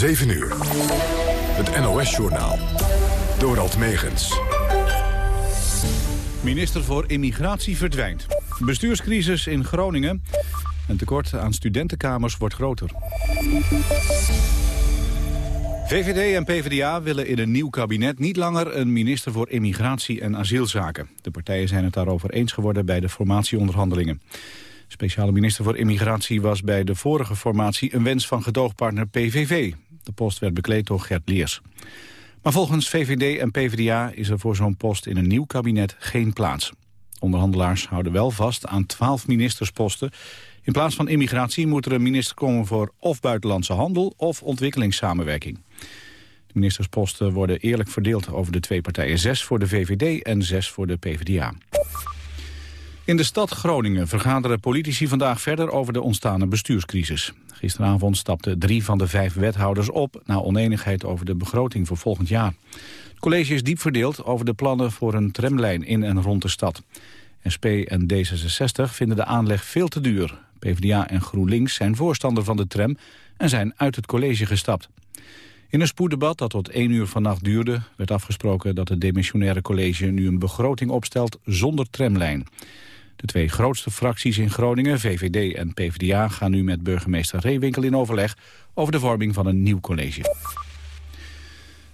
7 uur. Het NOS-journaal. Dorald Megens. Minister voor Immigratie verdwijnt. Bestuurscrisis in Groningen. Een tekort aan studentenkamers wordt groter. VVD en PvdA willen in een nieuw kabinet niet langer een minister voor immigratie en asielzaken. De partijen zijn het daarover eens geworden bij de formatieonderhandelingen. Speciale minister voor immigratie was bij de vorige formatie een wens van gedoogpartner PVV. De post werd bekleed door Gert Leers. Maar volgens VVD en PvdA is er voor zo'n post in een nieuw kabinet geen plaats. Onderhandelaars houden wel vast aan twaalf ministersposten. In plaats van immigratie moet er een minister komen voor of buitenlandse handel of ontwikkelingssamenwerking. De ministersposten worden eerlijk verdeeld over de twee partijen. Zes voor de VVD en zes voor de PvdA. In de stad Groningen vergaderen politici vandaag verder over de ontstane bestuurscrisis. Gisteravond stapten drie van de vijf wethouders op... na oneenigheid over de begroting voor volgend jaar. Het college is diep verdeeld over de plannen voor een tramlijn in en rond de stad. SP en D66 vinden de aanleg veel te duur. PvdA en GroenLinks zijn voorstander van de tram en zijn uit het college gestapt. In een spoeddebat dat tot één uur vannacht duurde... werd afgesproken dat het demissionaire college nu een begroting opstelt zonder tramlijn. De twee grootste fracties in Groningen, VVD en PvdA... gaan nu met burgemeester Reewinkel in overleg over de vorming van een nieuw college.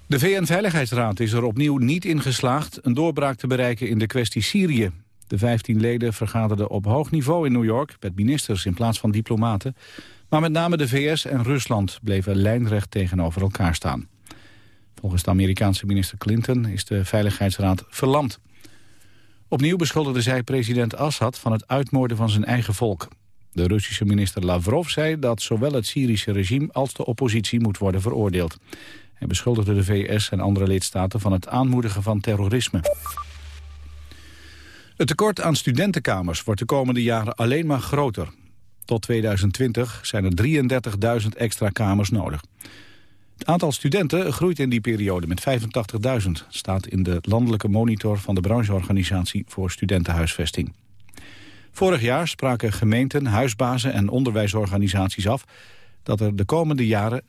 De VN-veiligheidsraad is er opnieuw niet in geslaagd... een doorbraak te bereiken in de kwestie Syrië. De 15 leden vergaderden op hoog niveau in New York... met ministers in plaats van diplomaten. Maar met name de VS en Rusland bleven lijnrecht tegenover elkaar staan. Volgens de Amerikaanse minister Clinton is de Veiligheidsraad verlamd. Opnieuw beschuldigde zij president Assad van het uitmoorden van zijn eigen volk. De Russische minister Lavrov zei dat zowel het Syrische regime als de oppositie moet worden veroordeeld. Hij beschuldigde de VS en andere lidstaten van het aanmoedigen van terrorisme. Het tekort aan studentenkamers wordt de komende jaren alleen maar groter. Tot 2020 zijn er 33.000 extra kamers nodig. Het aantal studenten groeit in die periode met 85.000, staat in de landelijke monitor van de brancheorganisatie voor studentenhuisvesting. Vorig jaar spraken gemeenten, huisbazen en onderwijsorganisaties af dat er de komende jaren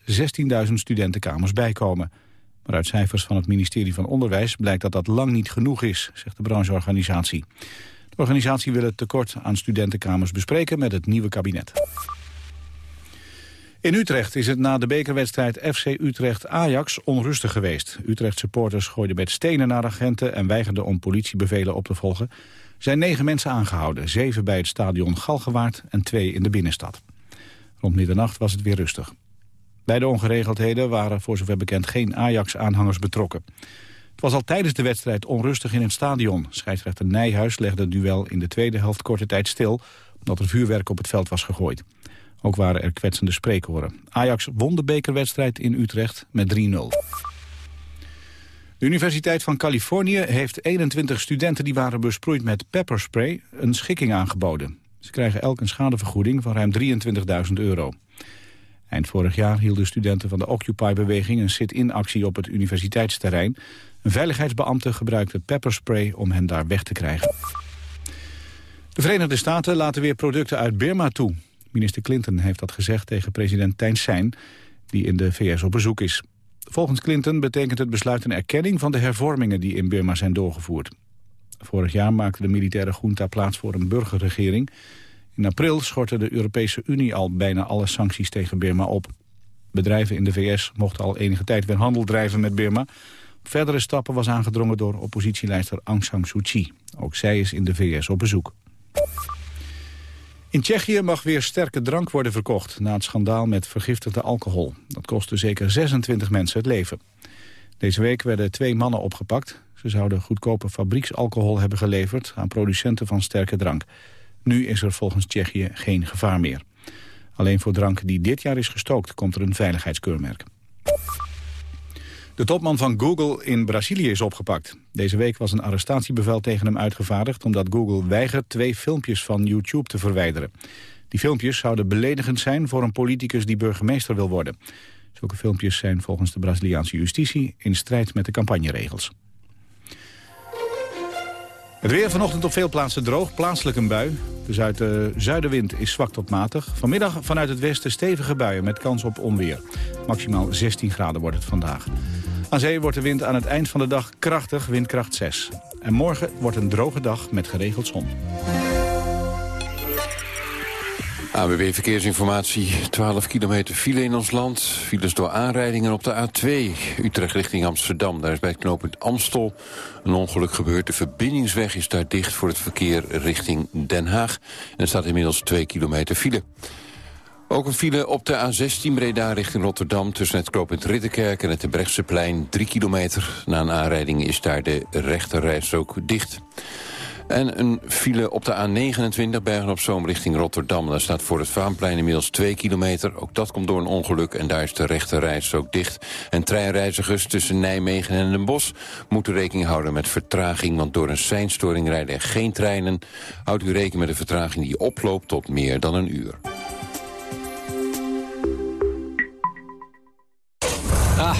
16.000 studentenkamers bijkomen. Maar uit cijfers van het ministerie van Onderwijs blijkt dat dat lang niet genoeg is, zegt de brancheorganisatie. De organisatie wil het tekort aan studentenkamers bespreken met het nieuwe kabinet. In Utrecht is het na de bekerwedstrijd FC Utrecht-Ajax onrustig geweest. Utrecht-supporters gooiden met stenen naar agenten en weigerden om politiebevelen op te volgen. Er zijn negen mensen aangehouden, zeven bij het stadion Galgenwaard en twee in de binnenstad. Rond middernacht was het weer rustig. Bij de ongeregeldheden waren voor zover bekend geen Ajax-aanhangers betrokken. Het was al tijdens de wedstrijd onrustig in het stadion. Scheidsrechter Nijhuis legde het duel in de tweede helft korte tijd stil... omdat er vuurwerk op het veld was gegooid. Ook waren er kwetsende spreekhoren. Ajax won de bekerwedstrijd in Utrecht met 3-0. De Universiteit van Californië heeft 21 studenten die waren besproeid met pepperspray een schikking aangeboden. Ze krijgen elk een schadevergoeding van ruim 23.000 euro. Eind vorig jaar hielden studenten van de Occupy-beweging een sit-in actie op het universiteitsterrein. Een veiligheidsbeambte gebruikte pepperspray om hen daar weg te krijgen. De Verenigde Staten laten weer producten uit Birma toe. Minister Clinton heeft dat gezegd tegen president Sein, die in de VS op bezoek is. Volgens Clinton betekent het besluit een erkenning van de hervormingen die in Burma zijn doorgevoerd. Vorig jaar maakte de militaire junta plaats voor een burgerregering. In april schortte de Europese Unie al bijna alle sancties tegen Burma op. Bedrijven in de VS mochten al enige tijd weer handel drijven met Burma. Verdere stappen was aangedrongen door oppositieleider Aung San Suu Kyi. Ook zij is in de VS op bezoek. In Tsjechië mag weer sterke drank worden verkocht... na het schandaal met vergiftigde alcohol. Dat kostte zeker 26 mensen het leven. Deze week werden twee mannen opgepakt. Ze zouden goedkope fabrieksalcohol hebben geleverd... aan producenten van sterke drank. Nu is er volgens Tsjechië geen gevaar meer. Alleen voor drank die dit jaar is gestookt... komt er een veiligheidskeurmerk. De topman van Google in Brazilië is opgepakt. Deze week was een arrestatiebevel tegen hem uitgevaardigd... omdat Google weigert twee filmpjes van YouTube te verwijderen. Die filmpjes zouden beledigend zijn voor een politicus die burgemeester wil worden. Zulke filmpjes zijn volgens de Braziliaanse justitie in strijd met de campagneregels. Het weer vanochtend op veel plaatsen droog, plaatselijk een bui. De zuid zuidenwind is zwak tot matig. Vanmiddag vanuit het westen stevige buien met kans op onweer. Maximaal 16 graden wordt het vandaag. Aan zee wordt de wind aan het eind van de dag krachtig, windkracht 6. En morgen wordt een droge dag met geregeld zon. AWB Verkeersinformatie, 12 kilometer file in ons land. Files door aanrijdingen op de A2, Utrecht richting Amsterdam. Daar is bij het knooppunt Amstel een ongeluk gebeurd. De verbindingsweg is daar dicht voor het verkeer richting Den Haag. En er staat inmiddels 2 kilometer file. Ook een file op de A16 Breda richting Rotterdam... tussen het knooppunt Ridderkerk en het Brechtseplein, 3 kilometer. Na een aanrijding is daar de rechterreis ook dicht. En een file op de A29 Bergen-op-Zoom richting Rotterdam. Daar staat voor het Vaanplein inmiddels 2 kilometer. Ook dat komt door een ongeluk en daar is de rechterreis ook dicht. En treinreizigers tussen Nijmegen en Den Bosch moeten rekening houden met vertraging. Want door een seinstoring rijden er geen treinen. Houdt u rekening met een vertraging die oploopt tot meer dan een uur.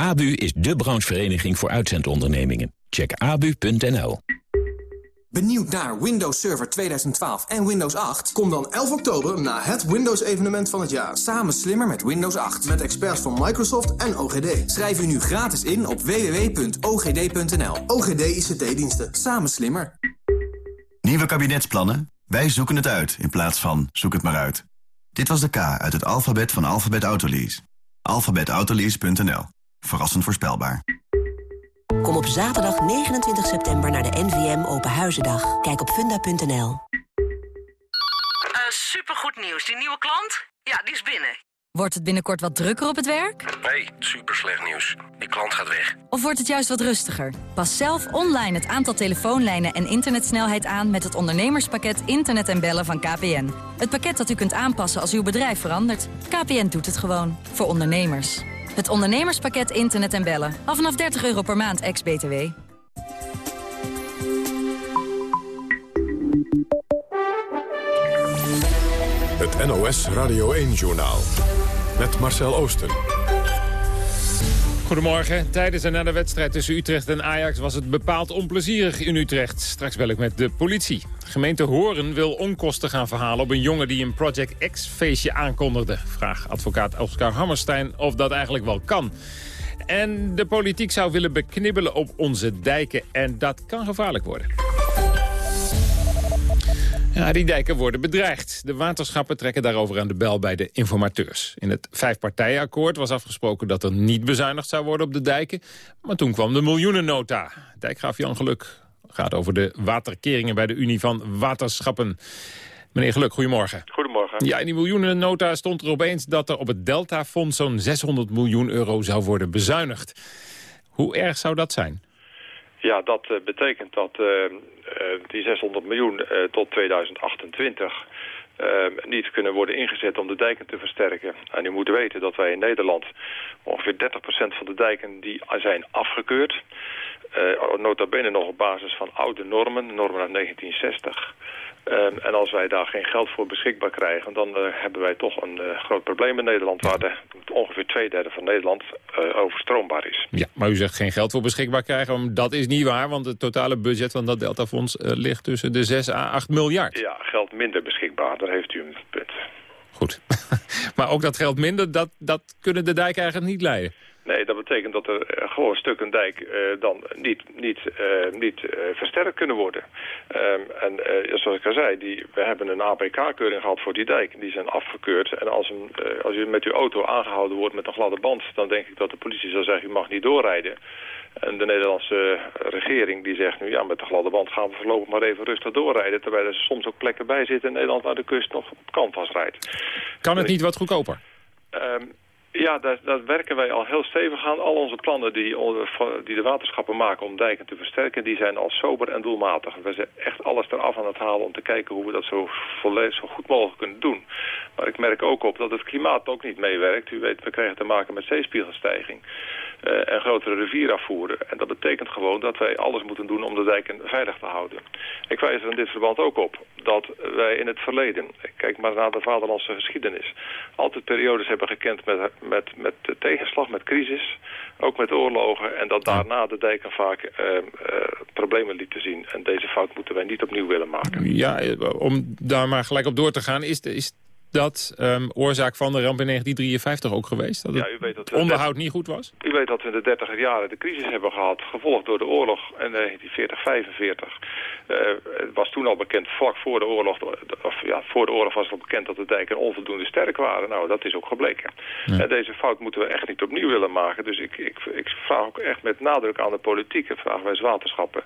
ABU is de branchevereniging voor uitzendondernemingen. Check abu.nl. Benieuwd naar Windows Server 2012 en Windows 8? Kom dan 11 oktober naar het Windows-evenement van het jaar. Samen slimmer met Windows 8. Met experts van Microsoft en OGD. Schrijf u nu gratis in op www.ogd.nl. OGD ICT-diensten. Samen slimmer. Nieuwe kabinetsplannen? Wij zoeken het uit in plaats van zoek het maar uit. Dit was de K uit het alfabet van Alphabet Autolease. alphabetautolease.nl. Verrassend voorspelbaar. Kom op zaterdag 29 september naar de NVM Open Huizendag. Kijk op funda.nl. Uh, supergoed nieuws. Die nieuwe klant? Ja, die is binnen. Wordt het binnenkort wat drukker op het werk? Nee, super slecht nieuws. Die klant gaat weg. Of wordt het juist wat rustiger? Pas zelf online het aantal telefoonlijnen en internetsnelheid aan... met het ondernemerspakket Internet en Bellen van KPN. Het pakket dat u kunt aanpassen als uw bedrijf verandert. KPN doet het gewoon. Voor ondernemers. Het ondernemerspakket Internet en Bellen. Al vanaf 30 euro per maand, ex-BTW. Het NOS Radio 1-journaal. Met Marcel Oosten. Goedemorgen. Tijdens en na de wedstrijd tussen Utrecht en Ajax was het bepaald onplezierig in Utrecht. Straks bel ik met de politie. Gemeente Horen wil onkosten gaan verhalen op een jongen die een Project X feestje aankondigde. Vraag advocaat Oscar Hammerstein of dat eigenlijk wel kan. En de politiek zou willen beknibbelen op onze dijken en dat kan gevaarlijk worden. Ja, die dijken worden bedreigd. De waterschappen trekken daarover aan de bel bij de informateurs. In het vijfpartijenakkoord was afgesproken dat er niet bezuinigd zou worden op de dijken. Maar toen kwam de miljoenennota. Dijkgraaf Jan Geluk gaat over de waterkeringen bij de Unie van Waterschappen. Meneer Geluk, goedemorgen. Goedemorgen. Ja, in die miljoenennota stond er opeens dat er op het Deltafonds zo'n 600 miljoen euro zou worden bezuinigd. Hoe erg zou dat zijn? Ja, dat uh, betekent dat uh, die 600 miljoen tot 2028 niet kunnen worden ingezet om de dijken te versterken. En u moet weten dat wij in Nederland ongeveer 30% van de dijken die zijn afgekeurd. nota bene nog op basis van oude normen, normen uit 1960. Um, en als wij daar geen geld voor beschikbaar krijgen... dan hebben wij toch een groot probleem in Nederland... waar de, ongeveer twee derde van Nederland uh, overstroombaar is. Ja, maar u zegt geen geld voor beschikbaar krijgen. Dat is niet waar, want het totale budget van dat Deltafonds... ligt tussen de 6 à 8 miljard. Ja, geld minder beschikbaar, daar heeft u een punt. Goed. maar ook dat geld minder, dat, dat kunnen de dijken eigenlijk niet leiden. Nee, dat betekent dat er gewoon stukken dijk uh, dan niet, niet, uh, niet uh, versterkt kunnen worden. Um, en zoals ik al zei, die, we hebben een APK-keuring gehad voor die dijk. Die zijn afgekeurd. En als, een, als u met uw auto aangehouden wordt met een gladde band... dan denk ik dat de politie zal zeggen, u mag niet doorrijden. En de Nederlandse regering die zegt nu... ja, met de gladde band gaan we voorlopig maar even rustig doorrijden... terwijl er soms ook plekken bij zitten... in Nederland waar de kust nog op kant vastrijdt. Kan het niet wat goedkoper? Um, ja, daar, werken wij al heel stevig aan. Al onze plannen die, die de waterschappen maken om dijken te versterken... die zijn al sober en doelmatig. We zijn echt alles eraf aan het halen om te kijken hoe we dat zo, zo goed mogelijk kunnen doen. Maar ik merk ook op dat het klimaat ook niet meewerkt. U weet, we krijgen te maken met zeespiegelstijging. Uh, en grotere rivierafvoeren. En dat betekent gewoon dat wij alles moeten doen om de dijken veilig te houden. Ik wijs er in dit verband ook op dat wij in het verleden, kijk maar naar de vaderlandse geschiedenis, altijd periodes hebben gekend met, met, met tegenslag, met crisis, ook met oorlogen. En dat daarna de dijken vaak uh, uh, problemen lieten zien. En deze fout moeten wij niet opnieuw willen maken. Ja, om daar maar gelijk op door te gaan, is, is dat um, oorzaak van de ramp in 1953 ook geweest? Dat het ja, u weet dat onderhoud niet goed was? U weet dat we in de 30 jaren de crisis hebben gehad, gevolgd door de oorlog in 1940, 45. Uh, het was toen al bekend, vlak voor de oorlog, of ja, voor de oorlog was het al bekend dat de dijken onvoldoende sterk waren. Nou, dat is ook gebleken. Ja. En deze fout moeten we echt niet opnieuw willen maken. Dus ik, ik, ik vraag ook echt met nadruk aan de politiek, en vragen wij waterschappen,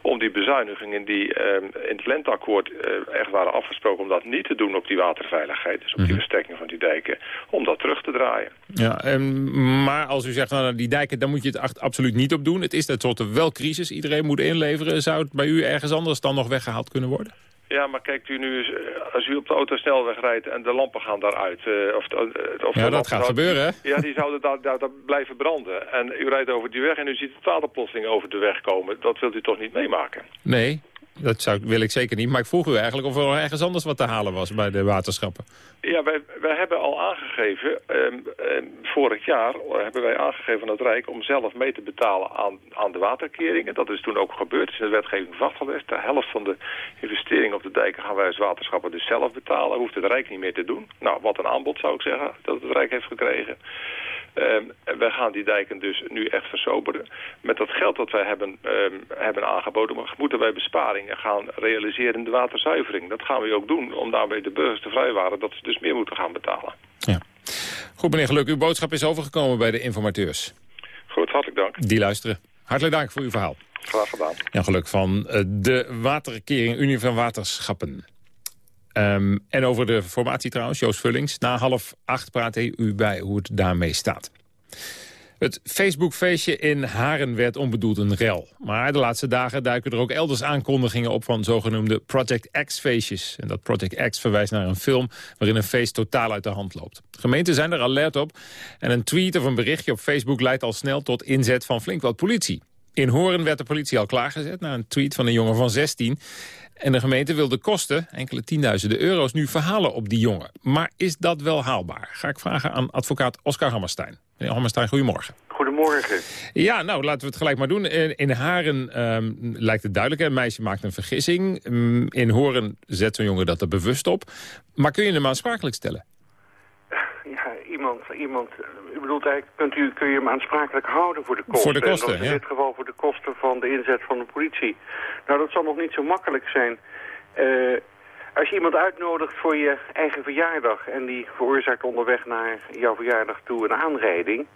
om die bezuinigingen die um, in het lenteakkoord uh, echt waren afgesproken, om dat niet te doen op die waterveiligheid dus op die mhm. versterking van die dijken, om dat terug te draaien. Ja, en, maar als u zegt, nou, die dijken, dan moet je het absoluut niet op doen. Het is tenslotte wel crisis, iedereen moet inleveren. Zou het bij u ergens anders dan nog weggehaald kunnen worden? Ja, maar kijkt u nu, als u op de autosnelweg rijdt en de lampen gaan daaruit... Uh, of, of ja, dat gaat gebeuren, hè? Ja, die zouden daar, daar, daar, blijven branden. En u rijdt over die weg en u ziet het water plotseling over de weg komen. Dat wilt u toch niet meemaken? Nee, dat wil ik zeker niet. Maar ik vroeg u eigenlijk of er ergens anders wat te halen was bij de waterschappen. Ja, wij, wij hebben al aangegeven, eh, vorig jaar hebben wij aangegeven aan het Rijk om zelf mee te betalen aan, aan de waterkeringen. Dat is toen ook gebeurd, het is in de wetgeving vastgelegd. De helft van de investeringen op de dijken gaan wij als waterschappen dus zelf betalen. Hoeft het Rijk niet meer te doen. Nou, wat een aanbod zou ik zeggen, dat het Rijk heeft gekregen. Um, wij gaan die dijken dus nu echt versoberen. Met dat geld dat wij hebben, hebben aangeboden moeten wij besparingen gaan realiseren in de waterzuivering. Dat gaan we ook doen om daarmee de burgers te vrijwaren dat ze dus meer moeten gaan betalen. Ja. Goed meneer Geluk, uw boodschap is overgekomen bij de informateurs. Goed, hartelijk dank. Die luisteren. Hartelijk dank voor uw verhaal. Graag gedaan. Ja, geluk van uh, de Waterkering Unie van Waterschappen. Um, en over de formatie trouwens, Joost Vullings. Na half acht praat hij u bij hoe het daarmee staat. Het Facebook-feestje in Haren werd onbedoeld een rel. Maar de laatste dagen duiken er ook elders aankondigingen op... van zogenoemde Project X-feestjes. En dat Project X verwijst naar een film... waarin een feest totaal uit de hand loopt. Gemeenten zijn er alert op. En een tweet of een berichtje op Facebook leidt al snel tot inzet van flink wat politie. In Horen werd de politie al klaargezet na een tweet van een jongen van 16. En de gemeente wil de kosten, enkele tienduizenden euro's, nu verhalen op die jongen. Maar is dat wel haalbaar? Ga ik vragen aan advocaat Oscar Hammerstein. Meneer Hammerstein, goedemorgen. Goedemorgen. Ja, nou, laten we het gelijk maar doen. In Haren um, lijkt het duidelijk, een meisje maakt een vergissing. Um, in Horen zet zo'n jongen dat er bewust op. Maar kun je hem aansprakelijk stellen? Ja, iemand, iemand u bedoelt eigenlijk, kunt u, kun je hem aansprakelijk houden voor de kosten? Voor de kosten, In dit geval voor de kosten van de inzet van de politie. Nou, dat zal nog niet zo makkelijk zijn. Uh, als je iemand uitnodigt voor je eigen verjaardag... en die veroorzaakt onderweg naar jouw verjaardag toe een aanrijding...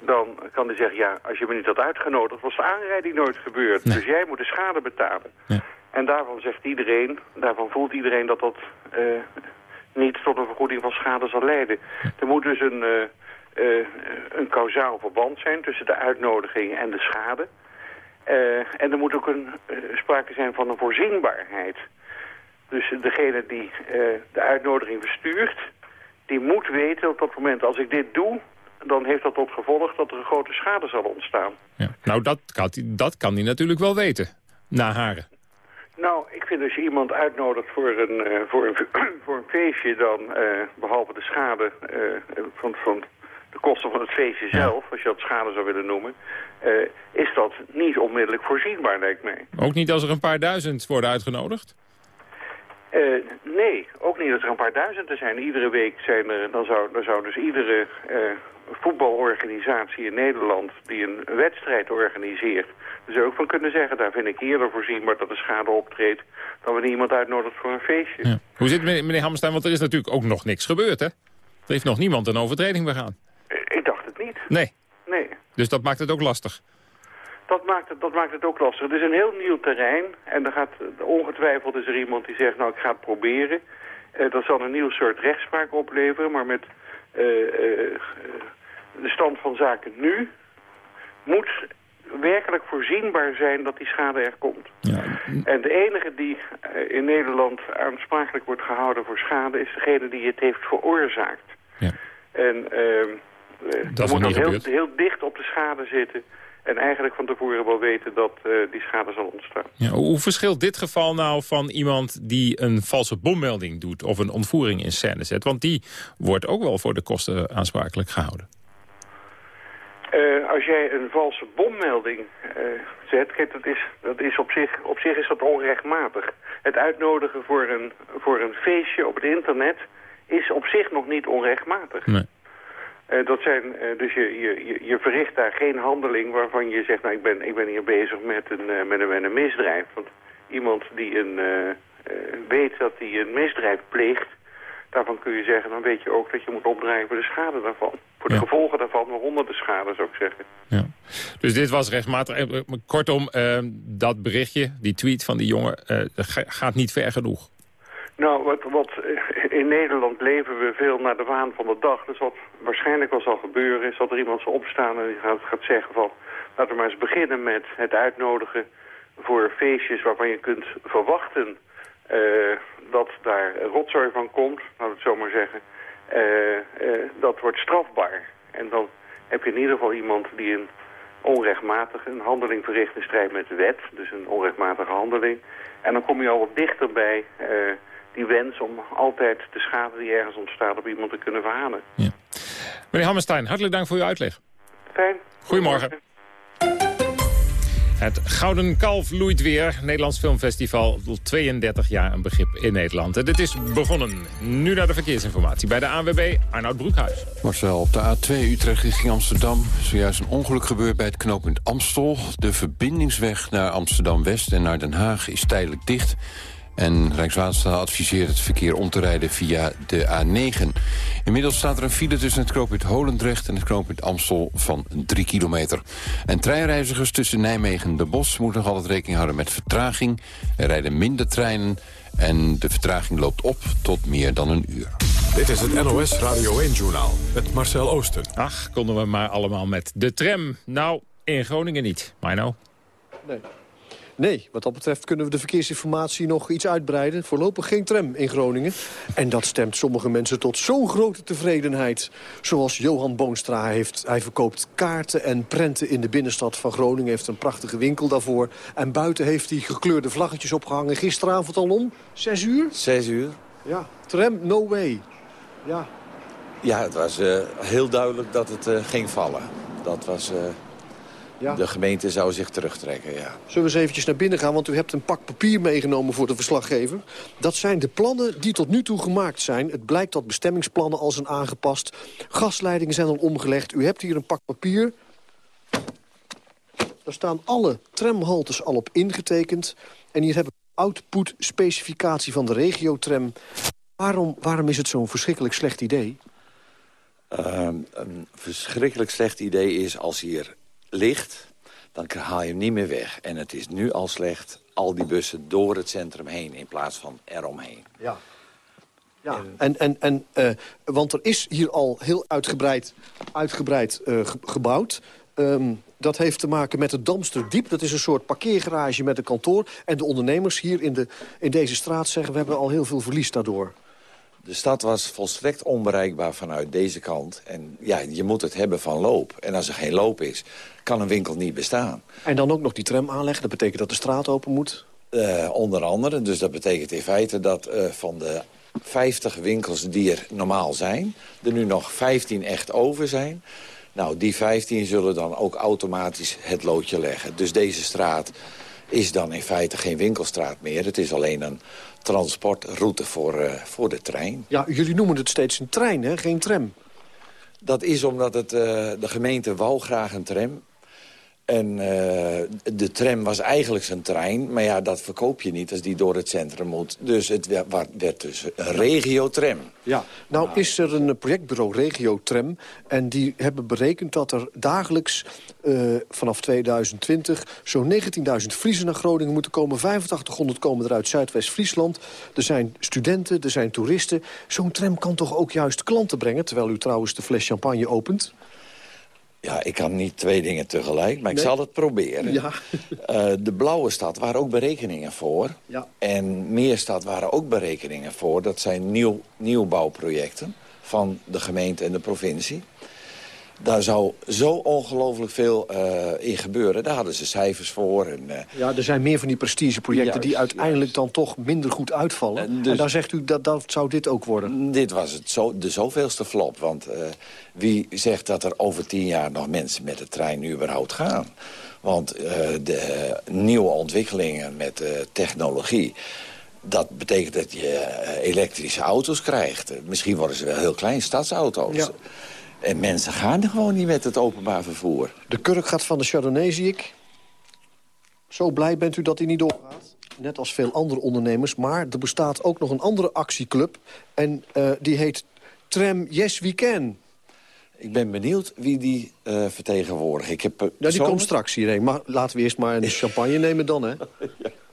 dan kan hij zeggen, ja, als je me niet had uitgenodigd... was de aanrijding nooit gebeurd. Dus jij moet de schade betalen. Ja. En daarvan zegt iedereen, daarvan voelt iedereen dat dat... Uh, niet tot een vergoeding van schade zal leiden. Er moet dus een, uh, een kausaal verband zijn tussen de uitnodiging en de schade. Uh, en er moet ook een, sprake zijn van een voorzienbaarheid. Dus degene die de uitnodiging verstuurt, die moet weten op dat moment... als ik dit doe, dan heeft dat tot gevolg dat er een grote schade zal ontstaan. Ja. Nou, dat kan, dat kan natuurlijk wel weten, na haren. Nou, ik vind als je iemand uitnodigt voor een, uh, voor een, voor een feestje... dan, uh, behalve de schade uh, van, van de kosten van het feestje zelf... als je dat schade zou willen noemen... is dat niet onmiddellijk voorzienbaar, lijkt mij. Ook niet als er een paar duizend worden uitgenodigd? nee, ook niet als er een paar duizend er zijn. Iedere week zijn er, dan zou, dan zou dus iedere voetbalorganisatie in Nederland die een wedstrijd organiseert. Dus ook van kunnen zeggen, daar vind ik eerder voorzienbaar dat de schade optreedt dan wanneer iemand uitnodigt voor een feestje. Hoe zit het, meneer, meneer Hammerstein? Want er is natuurlijk ook nog niks gebeurd, hè? Er heeft nog niemand een overtreding begaan. Ik dacht het niet. Nee. Nee. Dus dat maakt het ook lastig. Dat maakt, het, dat maakt het ook lastig. Het is een heel nieuw terrein en er gaat, ongetwijfeld is er iemand die zegt, nou ik ga het proberen. Eh, dat zal een nieuw soort rechtspraak opleveren, maar met eh, eh, de stand van zaken nu moet werkelijk voorzienbaar zijn dat die schade er komt. Ja. En de enige die eh, in Nederland aansprakelijk wordt gehouden voor schade... is degene die het heeft veroorzaakt. Ja. En eh, je is moet heel, heel dicht op de schade zitten... en eigenlijk van tevoren wel weten dat eh, die schade zal ontstaan. Ja, hoe verschilt dit geval nou van iemand die een valse bommelding doet... of een ontvoering in scène zet? Want die wordt ook wel voor de kosten aansprakelijk gehouden. Eh, als jij een valse bommelding eh, zet, kijk, dat is, dat is op, zich, op zich is dat onrechtmatig. Het uitnodigen voor een, voor een feestje op het internet is op zich nog niet onrechtmatig. Nee. Eh, dat zijn, eh, dus je, je, je- verricht daar geen handeling waarvan je zegt, nou ik ben, ik ben hier bezig met een, eh, met een, met een misdrijf. Want iemand die een, weet dat hij een misdrijf pleegt, daarvan kun je zeggen, dan weet je ook dat je moet opdraaien voor de schade daarvan. Voor de Ja. gevolgen daarvan, waaronder de schade zou ik zeggen. Dus dit was rechtmatig. Kortom, dat berichtje, die tweet van die jongen... ga- gaat niet ver genoeg. Nou, wat, wat, in Nederland leven we veel naar de waan van de dag. Dus wat waarschijnlijk wel zal gebeuren is dat er iemand zal opstaan en die gaat, gaat zeggen van... laten we maar eens beginnen met het uitnodigen voor feestjes waarvan je kunt verwachten eh, dat daar rotzooi van komt, laat het zo maar zeggen. Eh, eh, dat wordt strafbaar. En dan heb je in ieder geval iemand die een onrechtmatige een handeling verricht in strijd met de wet. Dus een onrechtmatige handeling. En dan kom je al wat dichter bij eh, die wens om altijd de schade die ergens ontstaat op iemand te kunnen verhalen. Meneer Hammerstein, hartelijk dank voor uw uitleg. Fijn. Goedemorgen. Het Gouden Kalf loeit weer. Nederlands Filmfestival, al 32 jaar een begrip in Nederland. En dit is begonnen. Nu naar de verkeersinformatie bij de ANWB, Arnoud Broekhuis. Marcel, op de A2 Utrecht richting Amsterdam... zojuist een ongeluk gebeurd bij het knooppunt Amstel. De verbindingsweg naar Amsterdam-West en naar Den Haag is tijdelijk dicht... En Rijkswaterstaat adviseert het verkeer om te rijden via de A9. Inmiddels staat er een file tussen het knooppunt Holendrecht... en het knooppunt Amstel van 3 kilometer. En treinreizigers tussen Nijmegen en De Bosch... moeten nog altijd rekening houden met vertraging. Er rijden minder treinen en de vertraging loopt op tot meer dan een uur. Dit is het NOS Radio 1-journaal met Marcel Oosten. Ach, konden we maar allemaal met de tram. Nou, in Groningen niet. Maar nou... Nee. Nee, wat dat betreft kunnen we de verkeersinformatie nog iets uitbreiden. Voorlopig geen tram in Groningen. En dat stemt sommige mensen tot zo'n grote tevredenheid. Zoals Johan Boonstra heeft. Hij verkoopt kaarten en prenten in de binnenstad van Groningen. heeft een prachtige winkel daarvoor. En buiten heeft hij gekleurde vlaggetjes opgehangen. Gisteravond al om zes uur? Zes uur. Ja, tram no way. Ja, Ja, het was eh, heel duidelijk dat het eh, ging vallen. Dat was... eh, Ja. De gemeente zou zich terugtrekken, ja. Zullen we eens eventjes naar binnen gaan, want u hebt een pak papier meegenomen voor de verslaggever. Dat zijn de plannen die tot nu toe gemaakt zijn. Het blijkt dat bestemmingsplannen al zijn aangepast. Gasleidingen zijn al omgelegd. U hebt hier een pak papier. Daar staan alle tramhaltes al op ingetekend. En hier hebben we output-specificatie van de regiotram. Waarom, waarom is het zo'n verschrikkelijk slecht idee? Ehm, een verschrikkelijk slecht idee is als hier ligt, dan haal je hem niet meer weg. En het is nu al slecht, al die bussen door het centrum heen in plaats van eromheen. Ja. Ja, en, en, en, eh, want er is hier al heel uitgebreid, uitgebreid eh, ge- gebouwd. Ehm, dat heeft te maken met het Damsterdiep. Dat is een soort parkeergarage met een kantoor. En de ondernemers hier in, de, in deze straat zeggen... we hebben al heel veel verlies daardoor. De stad was volstrekt onbereikbaar vanuit deze kant. En ja, je moet het hebben van loop. En als er geen loop is, kan een winkel niet bestaan. En dan ook nog die tram aanleggen. Dat betekent dat de straat open moet. Eh, onder andere. Dus dat betekent in feite dat eh, van de 50 winkels die er normaal zijn... er nu nog 15 echt over zijn. Nou, die 15 zullen dan ook automatisch het loodje leggen. Dus deze straat is dan in feite geen winkelstraat meer. Het is alleen een transportroute voor, eh, voor de trein. Ja, jullie noemen het steeds een trein, hè? geen tram. Dat is omdat het, eh, de gemeente wou graag een tram. En eh, de tram was eigenlijk zijn trein. Maar ja, dat verkoop je niet als die door het centrum moet. Dus het werd, werd dus een regio-tram. Ja, nou is er een projectbureau Regio Tram... en die hebben berekend dat er dagelijks eh, vanaf 2020... zo'n 19.000 Friesen naar Groningen moeten komen. 8500 komen er uit Zuidwest-Friesland. Er zijn studenten, er zijn toeristen. Zo'n tram kan toch ook juist klanten brengen... terwijl u trouwens de fles champagne opent? Ja, ik kan niet twee dingen tegelijk, maar ik zal het proberen. Ja. Uh, de Blauwe Stad waren ook berekeningen voor. Ja. En Meerstad waren ook berekeningen voor. Dat zijn nieuw, nieuwbouwprojecten van de gemeente en de provincie. Daar zou zo ongelooflijk veel uh, in gebeuren. Daar hadden ze cijfers voor. En, uh, ja, er zijn meer van die prestigeprojecten die uiteindelijk dan toch minder goed uitvallen. En, dus, en daar zegt u dat dat zou dit ook worden? Dit was het zo, de zoveelste flop. Want uh, wie zegt dat er over tien jaar nog mensen met de trein überhaupt gaan? Want de nieuwe ontwikkelingen met technologie... Dat betekent dat je elektrische auto's krijgt. Misschien worden ze wel heel klein, stadsauto's. Ja. En mensen gaan er gewoon niet met het openbaar vervoer. De kurk gaat van de Chardonnay, zie ik. Zo blij bent u dat hij niet doorgaat? Net als veel andere ondernemers. Maar er bestaat ook nog een andere actieclub. En uh, die heet Tram Yes We Can. Ik ben benieuwd wie die uh, vertegenwoordigt. Ik heb, uh, ja, die komt straks hierheen. Maar laten we eerst maar een champagne nemen dan, hè? ja.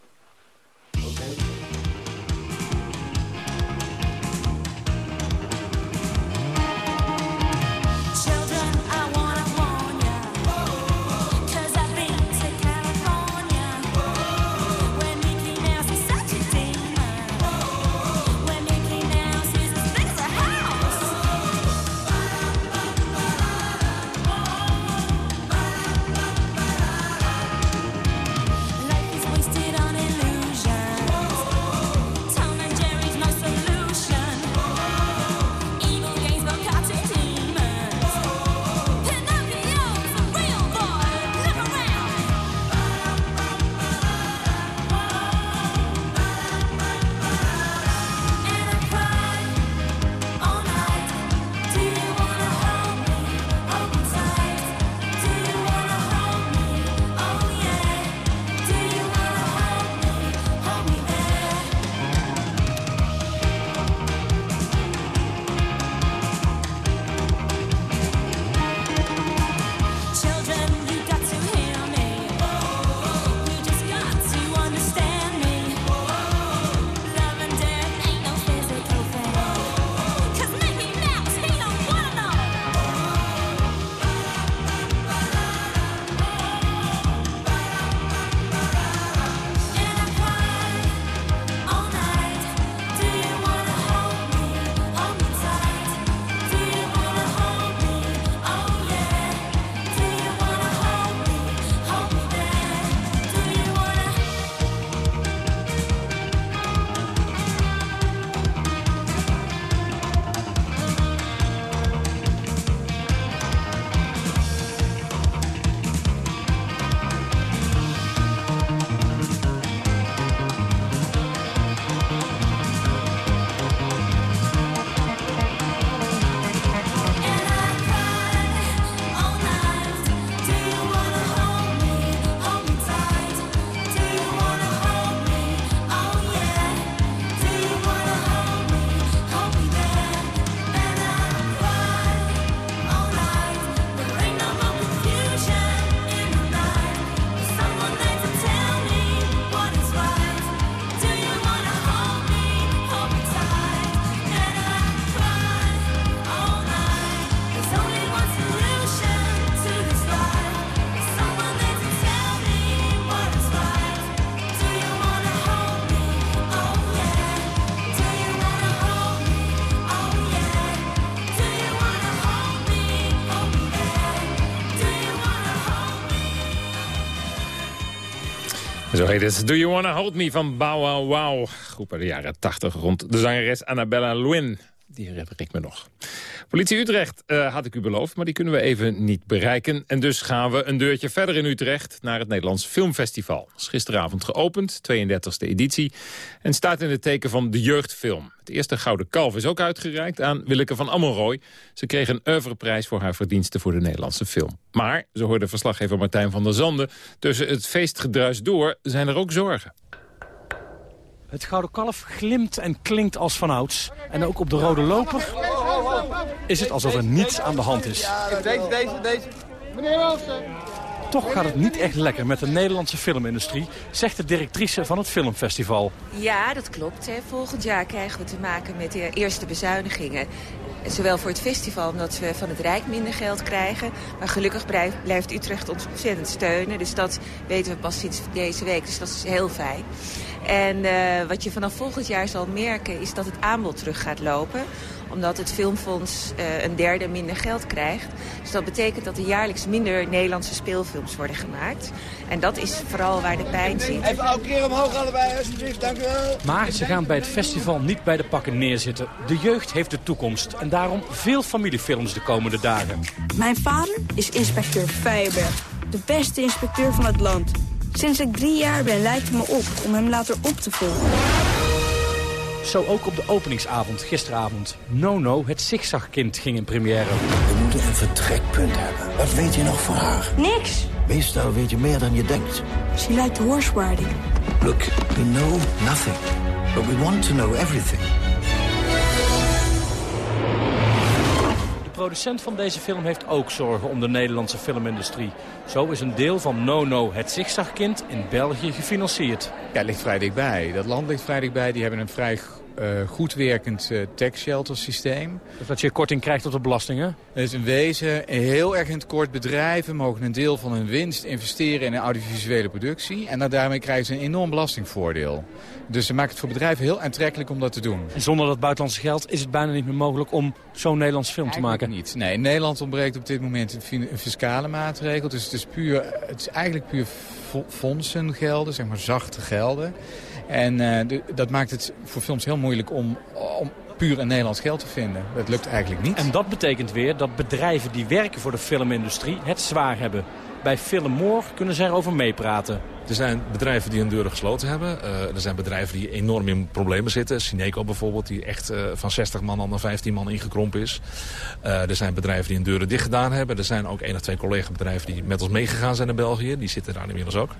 Het Do You Wanna Hold Me van Bow Wow Wow. Groep uit de jaren 80 rond de zangeres Annabella Lwin. Die herinner ik me nog. Politie Utrecht eh, had ik u beloofd, maar die kunnen we even niet bereiken. En dus gaan we een deurtje verder in Utrecht naar het Nederlands Filmfestival. Is gisteravond geopend, 32e editie. En staat in het teken van de jeugdfilm. Het eerste Gouden Kalf is ook uitgereikt aan Willeke van Ammelrooy. Ze kreeg een oeuvreprijs voor haar verdiensten voor de Nederlandse film. Maar, zo hoorde verslaggever Martijn van der Zanden... tussen het feestgedruis door zijn er ook zorgen. Het Gouden Kalf glimt en klinkt als vanouds. En ook op de rode loper is het alsof er niets aan de hand is. Deze, deze, deze. Meneer Wilson. Toch gaat het niet echt lekker met de Nederlandse filmindustrie, zegt de directrice van het filmfestival. Ja, dat klopt. Hè. Volgend jaar krijgen we te maken met de eerste bezuinigingen. Zowel voor het festival, omdat we van het Rijk minder geld krijgen. Maar gelukkig blijft Utrecht ons ontzettend steunen. Dus dat weten we pas sinds deze week. Dus dat is heel fijn. En uh, wat je vanaf volgend jaar zal merken is dat het aanbod terug gaat lopen omdat het Filmfonds uh, een derde minder geld krijgt. Dus dat betekent dat er jaarlijks minder Nederlandse speelfilms worden gemaakt. En dat is vooral waar de pijn zit. Even elke keer omhoog allebei, alsjeblieft. Dank u wel. Maar ze gaan bij het festival niet bij de pakken neerzitten. De jeugd heeft de toekomst. En daarom veel familiefilms de komende dagen. Mijn vader is inspecteur Feijerberg. De beste inspecteur van het land. Sinds ik drie jaar ben lijkt het me op om hem later op te volgen. Zo ook op de openingsavond gisteravond. Nono, het zigzagkind, ging in première. We moeten een vertrekpunt hebben. Wat weet je nog van haar? Niks. Meestal weet je meer dan je denkt. She liked horse riding. Look, we know nothing. But we want to know everything. Producent van deze film heeft ook zorgen om de Nederlandse filmindustrie. Zo is een deel van Nono, het zigzagkind, in België gefinancierd. Ja, het ligt vrij dichtbij. Dat land ligt vrij dichtbij. Die hebben een vrij uh, goed werkend uh, tax shelter systeem. Dus dat je korting krijgt op de belastingen? Het is in wezen heel erg in het kort. Bedrijven mogen een deel van hun winst investeren in een audiovisuele productie. En daarmee krijgen ze een enorm belastingvoordeel. Dus ze maken het voor bedrijven heel aantrekkelijk om dat te doen. En zonder dat buitenlandse geld is het bijna niet meer mogelijk om zo'n Nederlands film eigenlijk te maken? niet. Nee, in Nederland ontbreekt op dit moment een fiscale maatregel. Dus het is, puur, het is eigenlijk puur fondsengelden, zeg maar zachte gelden. En uh, dat maakt het voor films heel moeilijk om, om puur een Nederlands geld te vinden. Dat lukt eigenlijk niet. En dat betekent weer dat bedrijven die werken voor de filmindustrie het zwaar hebben. Bij Film More kunnen zij erover meepraten. Er zijn bedrijven die hun deuren gesloten hebben. Uh, er zijn bedrijven die enorm in problemen zitten. Sineco bijvoorbeeld, die echt uh, van 60 man al naar 15 man ingekrompen is. Uh, er zijn bedrijven die hun deuren dicht gedaan hebben. Er zijn ook één of twee collega-bedrijven die met ons meegegaan zijn in België. Die zitten daar inmiddels ook.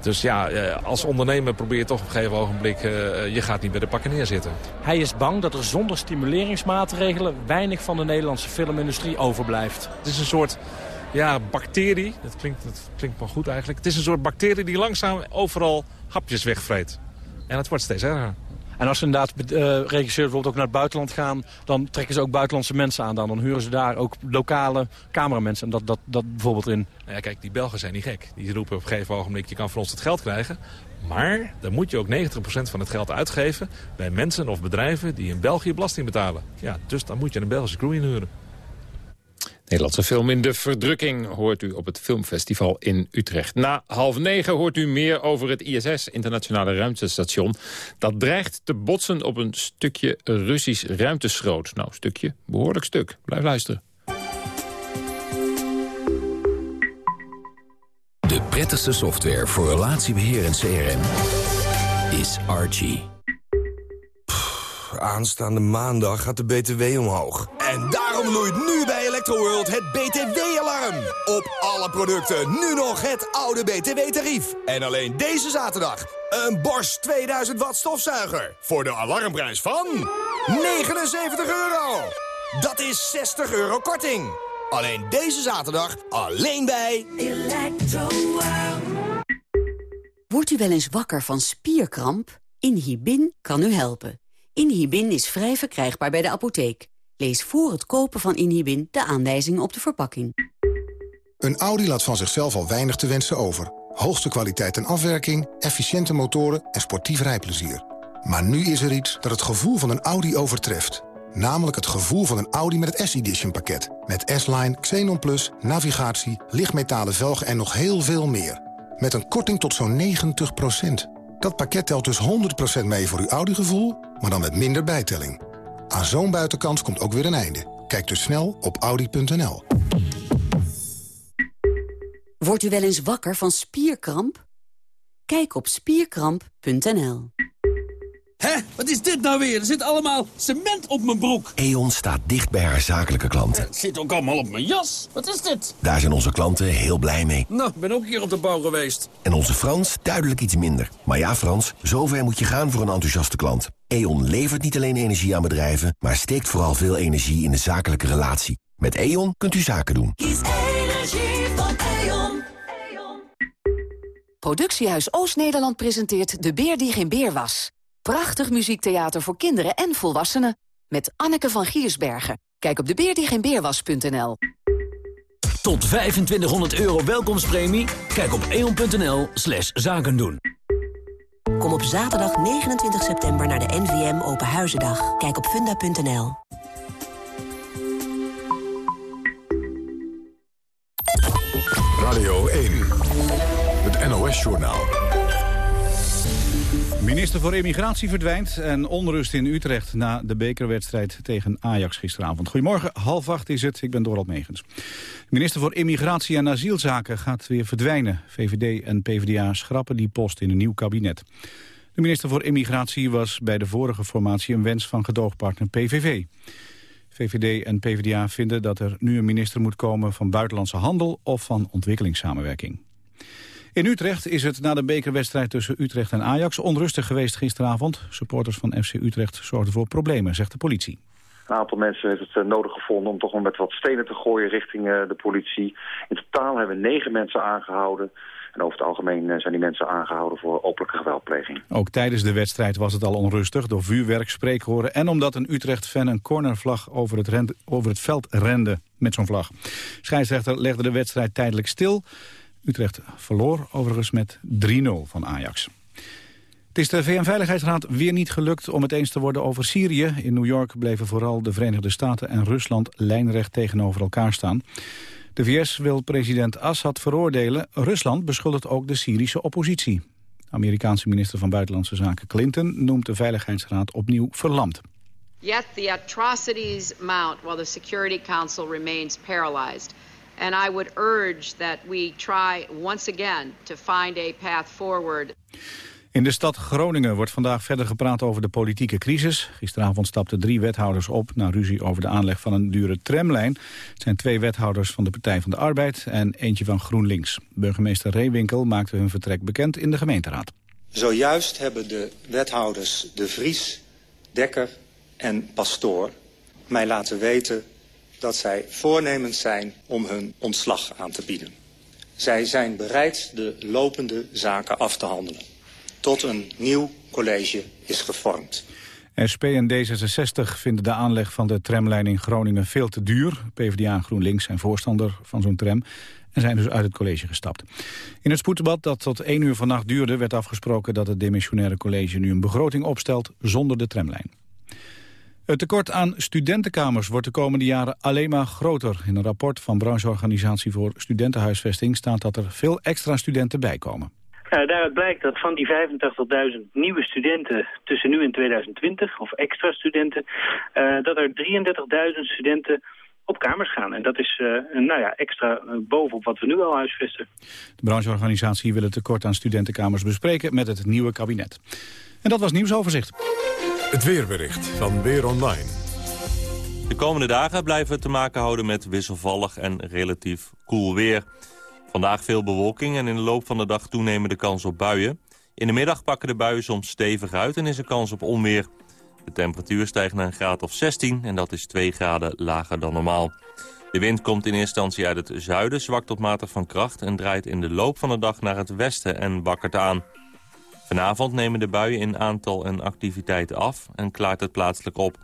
Dus ja, als ondernemer probeer je toch op een gegeven ogenblik... Uh, je gaat niet bij de pakken neerzitten. Hij is bang dat er zonder stimuleringsmaatregelen... weinig van de Nederlandse filmindustrie overblijft. Het is een soort ja, bacterie. Dat klinkt, dat klinkt wel goed eigenlijk. Het is een soort bacterie die langzaam overal hapjes wegvreet. En het wordt steeds erger. En als ze inderdaad uh, regisseurs bijvoorbeeld ook naar het buitenland gaan... dan trekken ze ook buitenlandse mensen aan. Dan, dan huren ze daar ook lokale cameramensen. En dat, dat, dat bijvoorbeeld in. Nou ja, kijk, die Belgen zijn niet gek. Die roepen op een gegeven ogenblik... je kan van ons het geld krijgen. Maar dan moet je ook 90% van het geld uitgeven... bij mensen of bedrijven die in België belasting betalen. Ja, dus dan moet je een Belgische crew inhuren. Nederlandse film in de verdrukking hoort u op het filmfestival in Utrecht. Na half negen hoort u meer over het ISS, Internationale Ruimtestation. Dat dreigt te botsen op een stukje Russisch ruimteschroot. Nou, stukje, behoorlijk stuk. Blijf luisteren. De prettigste software voor relatiebeheer en CRM is Archie. Aanstaande maandag gaat de BTW omhoog. En daarom loeit nu Electroworld het BTW-alarm. Op alle producten nu nog het oude BTW-tarief. En alleen deze zaterdag een Bosch 2000 watt stofzuiger. Voor de alarmprijs van 79 euro. Dat is 60 euro korting. Alleen deze zaterdag, alleen bij Electroworld. Wordt u wel eens wakker van spierkramp? Inhibin kan u helpen. Inhibin is vrij verkrijgbaar bij de apotheek. Lees voor het kopen van Inhibin de aanwijzingen op de verpakking. Een Audi laat van zichzelf al weinig te wensen over. Hoogste kwaliteit en afwerking, efficiënte motoren en sportief rijplezier. Maar nu is er iets dat het gevoel van een Audi overtreft. Namelijk het gevoel van een Audi met het S-Edition pakket. Met S-Line, Xenon Plus, navigatie, lichtmetalen velgen en nog heel veel meer. Met een korting tot zo'n 90% Dat pakket telt dus 100% mee voor uw Audi-gevoel, maar dan met minder bijtelling. Aan zo'n buitenkans komt ook weer een einde. Kijk dus snel op audi.nl. Wordt u wel eens wakker van spierkramp? Kijk op spierkramp.nl. Hé, wat is dit nou weer? Er zit allemaal cement op mijn broek. E.ON staat dicht bij haar zakelijke klanten. Het zit ook allemaal op mijn jas. Wat is dit? Daar zijn onze klanten heel blij mee. Nou, ik ben ook hier op de bouw geweest. En onze Frans duidelijk iets minder. Maar ja, Frans, zover moet je gaan voor een enthousiaste klant. E.ON levert niet alleen energie aan bedrijven... maar steekt vooral veel energie in de zakelijke relatie. Met E.ON kunt u zaken doen. Kies energie van E.ON. Productiehuis Oost-Nederland presenteert De Beer die geen beer was. Prachtig muziektheater voor kinderen en volwassenen. Met Anneke van Giersbergen. Kijk op debeerdiegeenbeerwas.nl. Tot 2500 euro welkomstpremie? Kijk op eon.nl slash zakendoen. Kom op zaterdag 29 september naar de NVM Open Huizendag. Kijk op funda.nl. Radio 1, het NOS-journaal. Minister voor Immigratie verdwijnt en onrust in Utrecht... na de bekerwedstrijd tegen Ajax gisteravond. Goedemorgen, half acht is het, ik ben Dorald Megens. Minister voor Immigratie en Asielzaken gaat weer verdwijnen. VVD en PvdA schrappen die post in een nieuw kabinet. De minister voor Immigratie was bij de vorige formatie... een wens van gedoogpartner PVV. VVD en PvdA vinden dat er nu een minister moet komen... van Buitenlandse Handel of van Ontwikkelingssamenwerking. In Utrecht is het na de bekerwedstrijd tussen Utrecht en Ajax onrustig geweest gisteravond. Supporters van FC Utrecht zorgden voor problemen, zegt de politie. Een aantal mensen heeft het eh, nodig gevonden om toch wel met wat stenen te gooien richting eh, de politie. In totaal hebben we negen mensen aangehouden. En over het algemeen eh, zijn die mensen aangehouden voor openlijke geweldpleging. Ook tijdens de wedstrijd was het al onrustig door vuurwerk, spreekhoren... en omdat een Utrecht-fan een cornervlag over het, over het veld rende met zo'n vlag. Scheidsrechter legde de wedstrijd tijdelijk stil... Utrecht verloor overigens met 3-0 van Ajax. Het is de VN-veiligheidsraad weer niet gelukt om het eens te worden over Syrië. In New York bleven vooral de Verenigde Staten en Rusland lijnrecht tegenover elkaar staan. De VS wil president Assad veroordelen. Rusland beschuldigt ook de Syrische oppositie. Amerikaanse minister van Buitenlandse Zaken Clinton noemt de Veiligheidsraad opnieuw verlamd. Yet the atrocities mount while the Security Council remains paralyzed. And I would urge that we try once again to find a path forward. In de stad Groningen wordt vandaag verder gepraat over de politieke crisis. Gisteravond stapten drie wethouders op na ruzie over de aanleg van een dure tramlijn. Het zijn twee wethouders van de Partij van de Arbeid en eentje van GroenLinks. Burgemeester Reewinkel maakte hun vertrek bekend in de gemeenteraad. Zojuist hebben de wethouders De Vries, Dekker en Pastoor mij laten weten dat zij voornemens zijn om hun ontslag aan te bieden. Zij zijn bereid de lopende zaken af te handelen. Tot een nieuw college is gevormd. SP en D66 vinden de aanleg van de tramlijn in Groningen veel te duur. PvdA en GroenLinks zijn voorstander van zo'n tram en zijn dus uit het college gestapt. In het spoeddebat dat tot één uur vannacht duurde... werd afgesproken dat het demissionaire college nu een begroting opstelt zonder de tramlijn. Het tekort aan studentenkamers wordt de komende jaren alleen maar groter. In een rapport van brancheorganisatie voor studentenhuisvesting staat dat er veel extra studenten bijkomen. Nou, daaruit blijkt dat van die 85.000 nieuwe studenten tussen nu en 2020, of extra studenten, uh, dat er 33.000 studenten op kamers gaan. En dat is uh, nou ja, extra uh, bovenop wat we nu al huisvesten. De brancheorganisatie wil het tekort aan studentenkamers bespreken met het nieuwe kabinet. En dat was nieuwsoverzicht. Het weerbericht van Weer Online. De komende dagen blijven we te maken houden met wisselvallig en relatief koel weer. Vandaag veel bewolking en in de loop van de dag toenemende kans op buien. In de middag pakken de buien soms stevig uit en is er kans op onweer. De temperatuur stijgt naar een graad of 16 en dat is 2 graden lager dan normaal. De wind komt in eerste instantie uit het zuiden, zwak tot matig van kracht... en draait in de loop van de dag naar het westen en wakkert aan. Vanavond nemen de buien in aantal en activiteit af en klaart het plaatselijk op.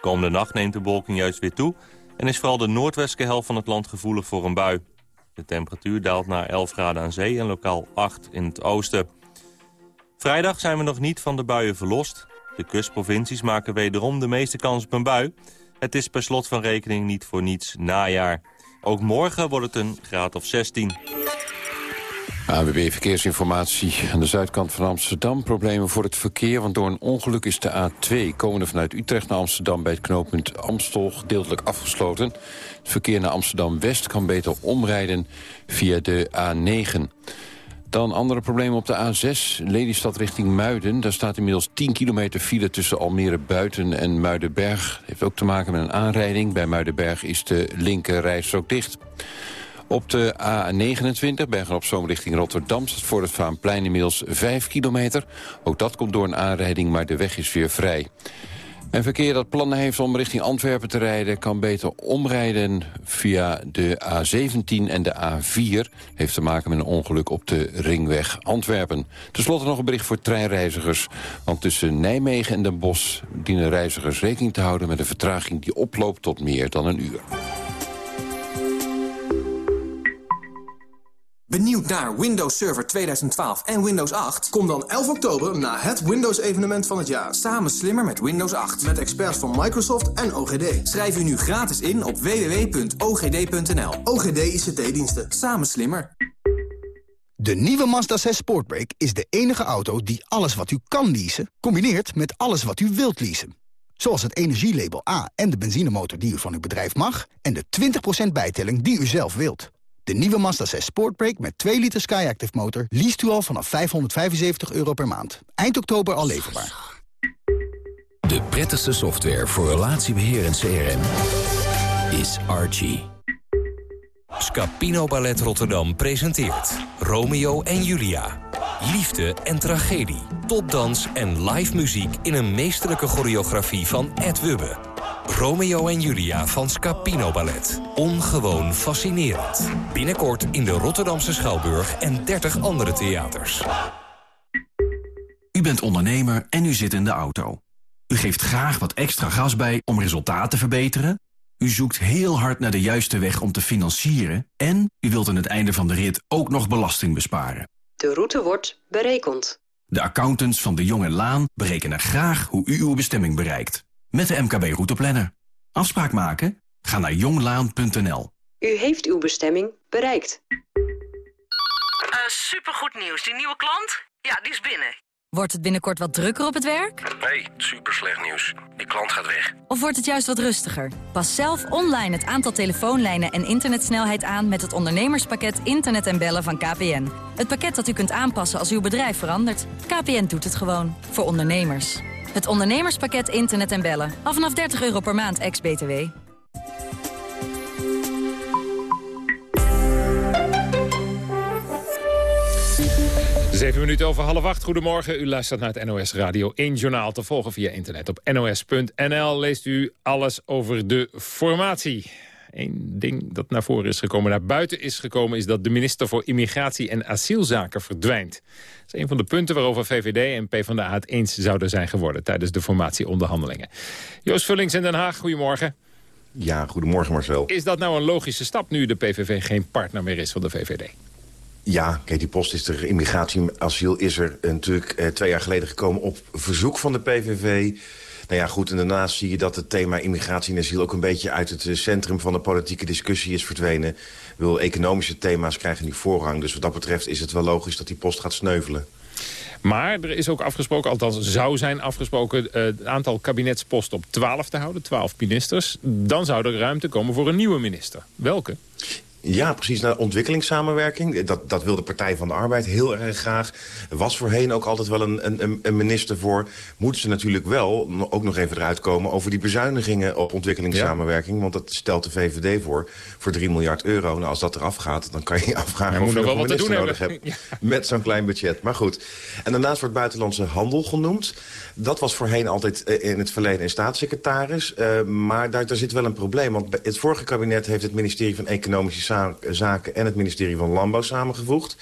Komende nacht neemt de bewolking juist weer toe... en is vooral de noordwestelijke helft van het land gevoelig voor een bui. De temperatuur daalt naar 11 graden aan zee en lokaal 8 in het oosten. Vrijdag zijn we nog niet van de buien verlost. De kustprovincies maken wederom de meeste kans op een bui. Het is per slot van rekening niet voor niets najaar. Ook morgen wordt het een graad of 16. AWB Verkeersinformatie. Aan de zuidkant van Amsterdam problemen voor het verkeer... want door een ongeluk is de A2 komende vanuit Utrecht naar Amsterdam... bij het knooppunt Amstel gedeeltelijk afgesloten. Het verkeer naar Amsterdam-West kan beter omrijden via de A9. Dan andere problemen op de A6, Lelystad richting Muiden. Daar staat inmiddels 10 kilometer file tussen Almere Buiten en Muidenberg. Dat heeft ook te maken met een aanrijding. Bij Muidenberg is de linker rijstrook dicht. Op de A29, Bergen-op-Zoom richting Rotterdam... voor het Vaanplein inmiddels 5 kilometer. Ook dat komt door een aanrijding, maar de weg is weer vrij. En verkeer dat plannen heeft om richting Antwerpen te rijden... kan beter omrijden via de A17 en de A4. Heeft te maken met een ongeluk op de ringweg Antwerpen. Ten slotte nog een bericht voor treinreizigers. Want tussen Nijmegen en Den Bosch dienen reizigers rekening te houden... met een vertraging die oploopt tot meer dan een uur. Benieuwd naar Windows Server 2012 en Windows 8? Kom dan 11 oktober naar het Windows-evenement van het jaar. Samen slimmer met Windows 8. Met experts van Microsoft en OGD. Schrijf u nu gratis in op www.ogd.nl. OGD ICT-diensten. Samen slimmer. De nieuwe Mazda 6 Sportbrake is de enige auto die alles wat u kan leasen... combineert met alles wat u wilt leasen. Zoals het energielabel A en de benzinemotor die u van uw bedrijf mag... en de 20% bijtelling die u zelf wilt. De nieuwe Mazda 6 Sportbrake met 2 liter Skyactiv motor... liest u al vanaf 575 euro per maand. Eind oktober al leverbaar. De prettigste software voor relatiebeheer en CRM is Archie. Scapino Ballet Rotterdam presenteert Romeo en Julia. Liefde en tragedie, topdans en live muziek... in een meesterlijke choreografie van Ed Wubbe. Romeo en Julia van Scapino Ballet. Ongewoon fascinerend. Binnenkort in de Rotterdamse Schouwburg en 30 andere theaters. U bent ondernemer en u zit in de auto. U geeft graag wat extra gas bij om resultaten te verbeteren. U zoekt heel hard naar de juiste weg om te financieren... en u wilt aan het einde van de rit ook nog belasting besparen. De route wordt berekend. De accountants van de Jong en Laan berekenen graag hoe u uw bestemming bereikt. Met de MKB Routeplanner. Afspraak maken? Ga naar jonglaan.nl. U heeft uw bestemming bereikt. Uh, supergoed nieuws. Die nieuwe klant? Ja, die is binnen. Wordt het binnenkort wat drukker op het werk? Nee, super slecht nieuws. Die klant gaat weg. Of wordt het juist wat rustiger? Pas zelf online het aantal telefoonlijnen en internetsnelheid aan... met het ondernemerspakket Internet en Bellen van KPN. Het pakket dat u kunt aanpassen als uw bedrijf verandert. KPN doet het gewoon. Voor ondernemers. Het ondernemerspakket Internet en Bellen. Af vanaf 30 euro per maand, ex-BTW. Zeven minuten over half acht. Goedemorgen. U luistert naar het NOS Radio 1 Journaal. Te volgen via internet. Op nos.nl leest u alles over de formatie. Eén ding dat naar voren is gekomen, naar buiten is gekomen... is dat de minister voor Immigratie en Asielzaken verdwijnt. Dat is een van de punten waarover VVD en PvdA het eens zouden zijn geworden... tijdens de formatieonderhandelingen. Joost Vullings in Den Haag, goedemorgen. Ja, goedemorgen Marcel. Is dat nou een logische stap nu de PVV geen partner meer is van de VVD? Ja, kijk, die post is er. Immigratie en asiel is er natuurlijk eh, twee jaar geleden gekomen op verzoek van de PVV. Nou ja, goed, en daarnaast zie je dat het thema immigratie en asiel... ook een beetje uit het eh, centrum van de politieke discussie is verdwenen. Wil economische thema's krijgen nu voorrang. Dus wat dat betreft is het wel logisch dat die post gaat sneuvelen. Maar er is ook afgesproken, althans zou zijn afgesproken... Het aantal kabinetsposten op 12 te houden, 12 ministers. Dan zou er ruimte komen voor een nieuwe minister. Welke? Ja, precies. Naar ontwikkelingssamenwerking. Dat, dat wil de Partij van de Arbeid heel erg graag. Er was voorheen ook altijd wel een, een, een minister voor. Moeten ze natuurlijk wel ook nog even eruit komen... over die bezuinigingen op ontwikkelingssamenwerking. Want dat stelt de VVD voor, voor 3 miljard euro. Nou, als dat eraf gaat, dan kan je je afvragen... of je nog wel wat te doen nodig hebt met zo'n klein budget. Maar goed. En daarnaast wordt buitenlandse handel genoemd. Dat was voorheen altijd eh, in het verleden een staatssecretaris. Uh, maar daar, daar zit wel een probleem. Want het vorige kabinet heeft het ministerie van Economische Zaken... en het ministerie van Landbouw samengevoegd.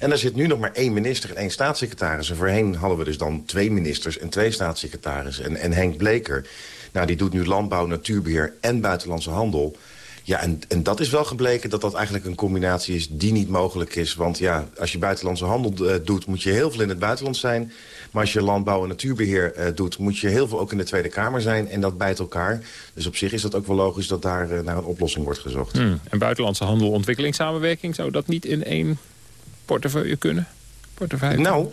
En er zit nu nog maar één minister en één staatssecretaris. En voorheen hadden we dus dan twee ministers en twee staatssecretarissen. En, en Henk Bleker, nou, die doet nu landbouw, natuurbeheer en buitenlandse handel... Ja, en, en dat is wel gebleken dat dat eigenlijk een combinatie is die niet mogelijk is. Want ja, als je buitenlandse handel uh, doet, moet je heel veel in het buitenland zijn. Maar als je landbouw en natuurbeheer uh, doet... moet je heel veel ook in de Tweede Kamer zijn. En dat bijt elkaar. Dus op zich is dat ook wel logisch dat daar uh, naar een oplossing wordt gezocht. Hmm. En buitenlandse handel, ontwikkelingssamenwerking... zou dat niet in één portefeuille kunnen? Portefeuille. Nou,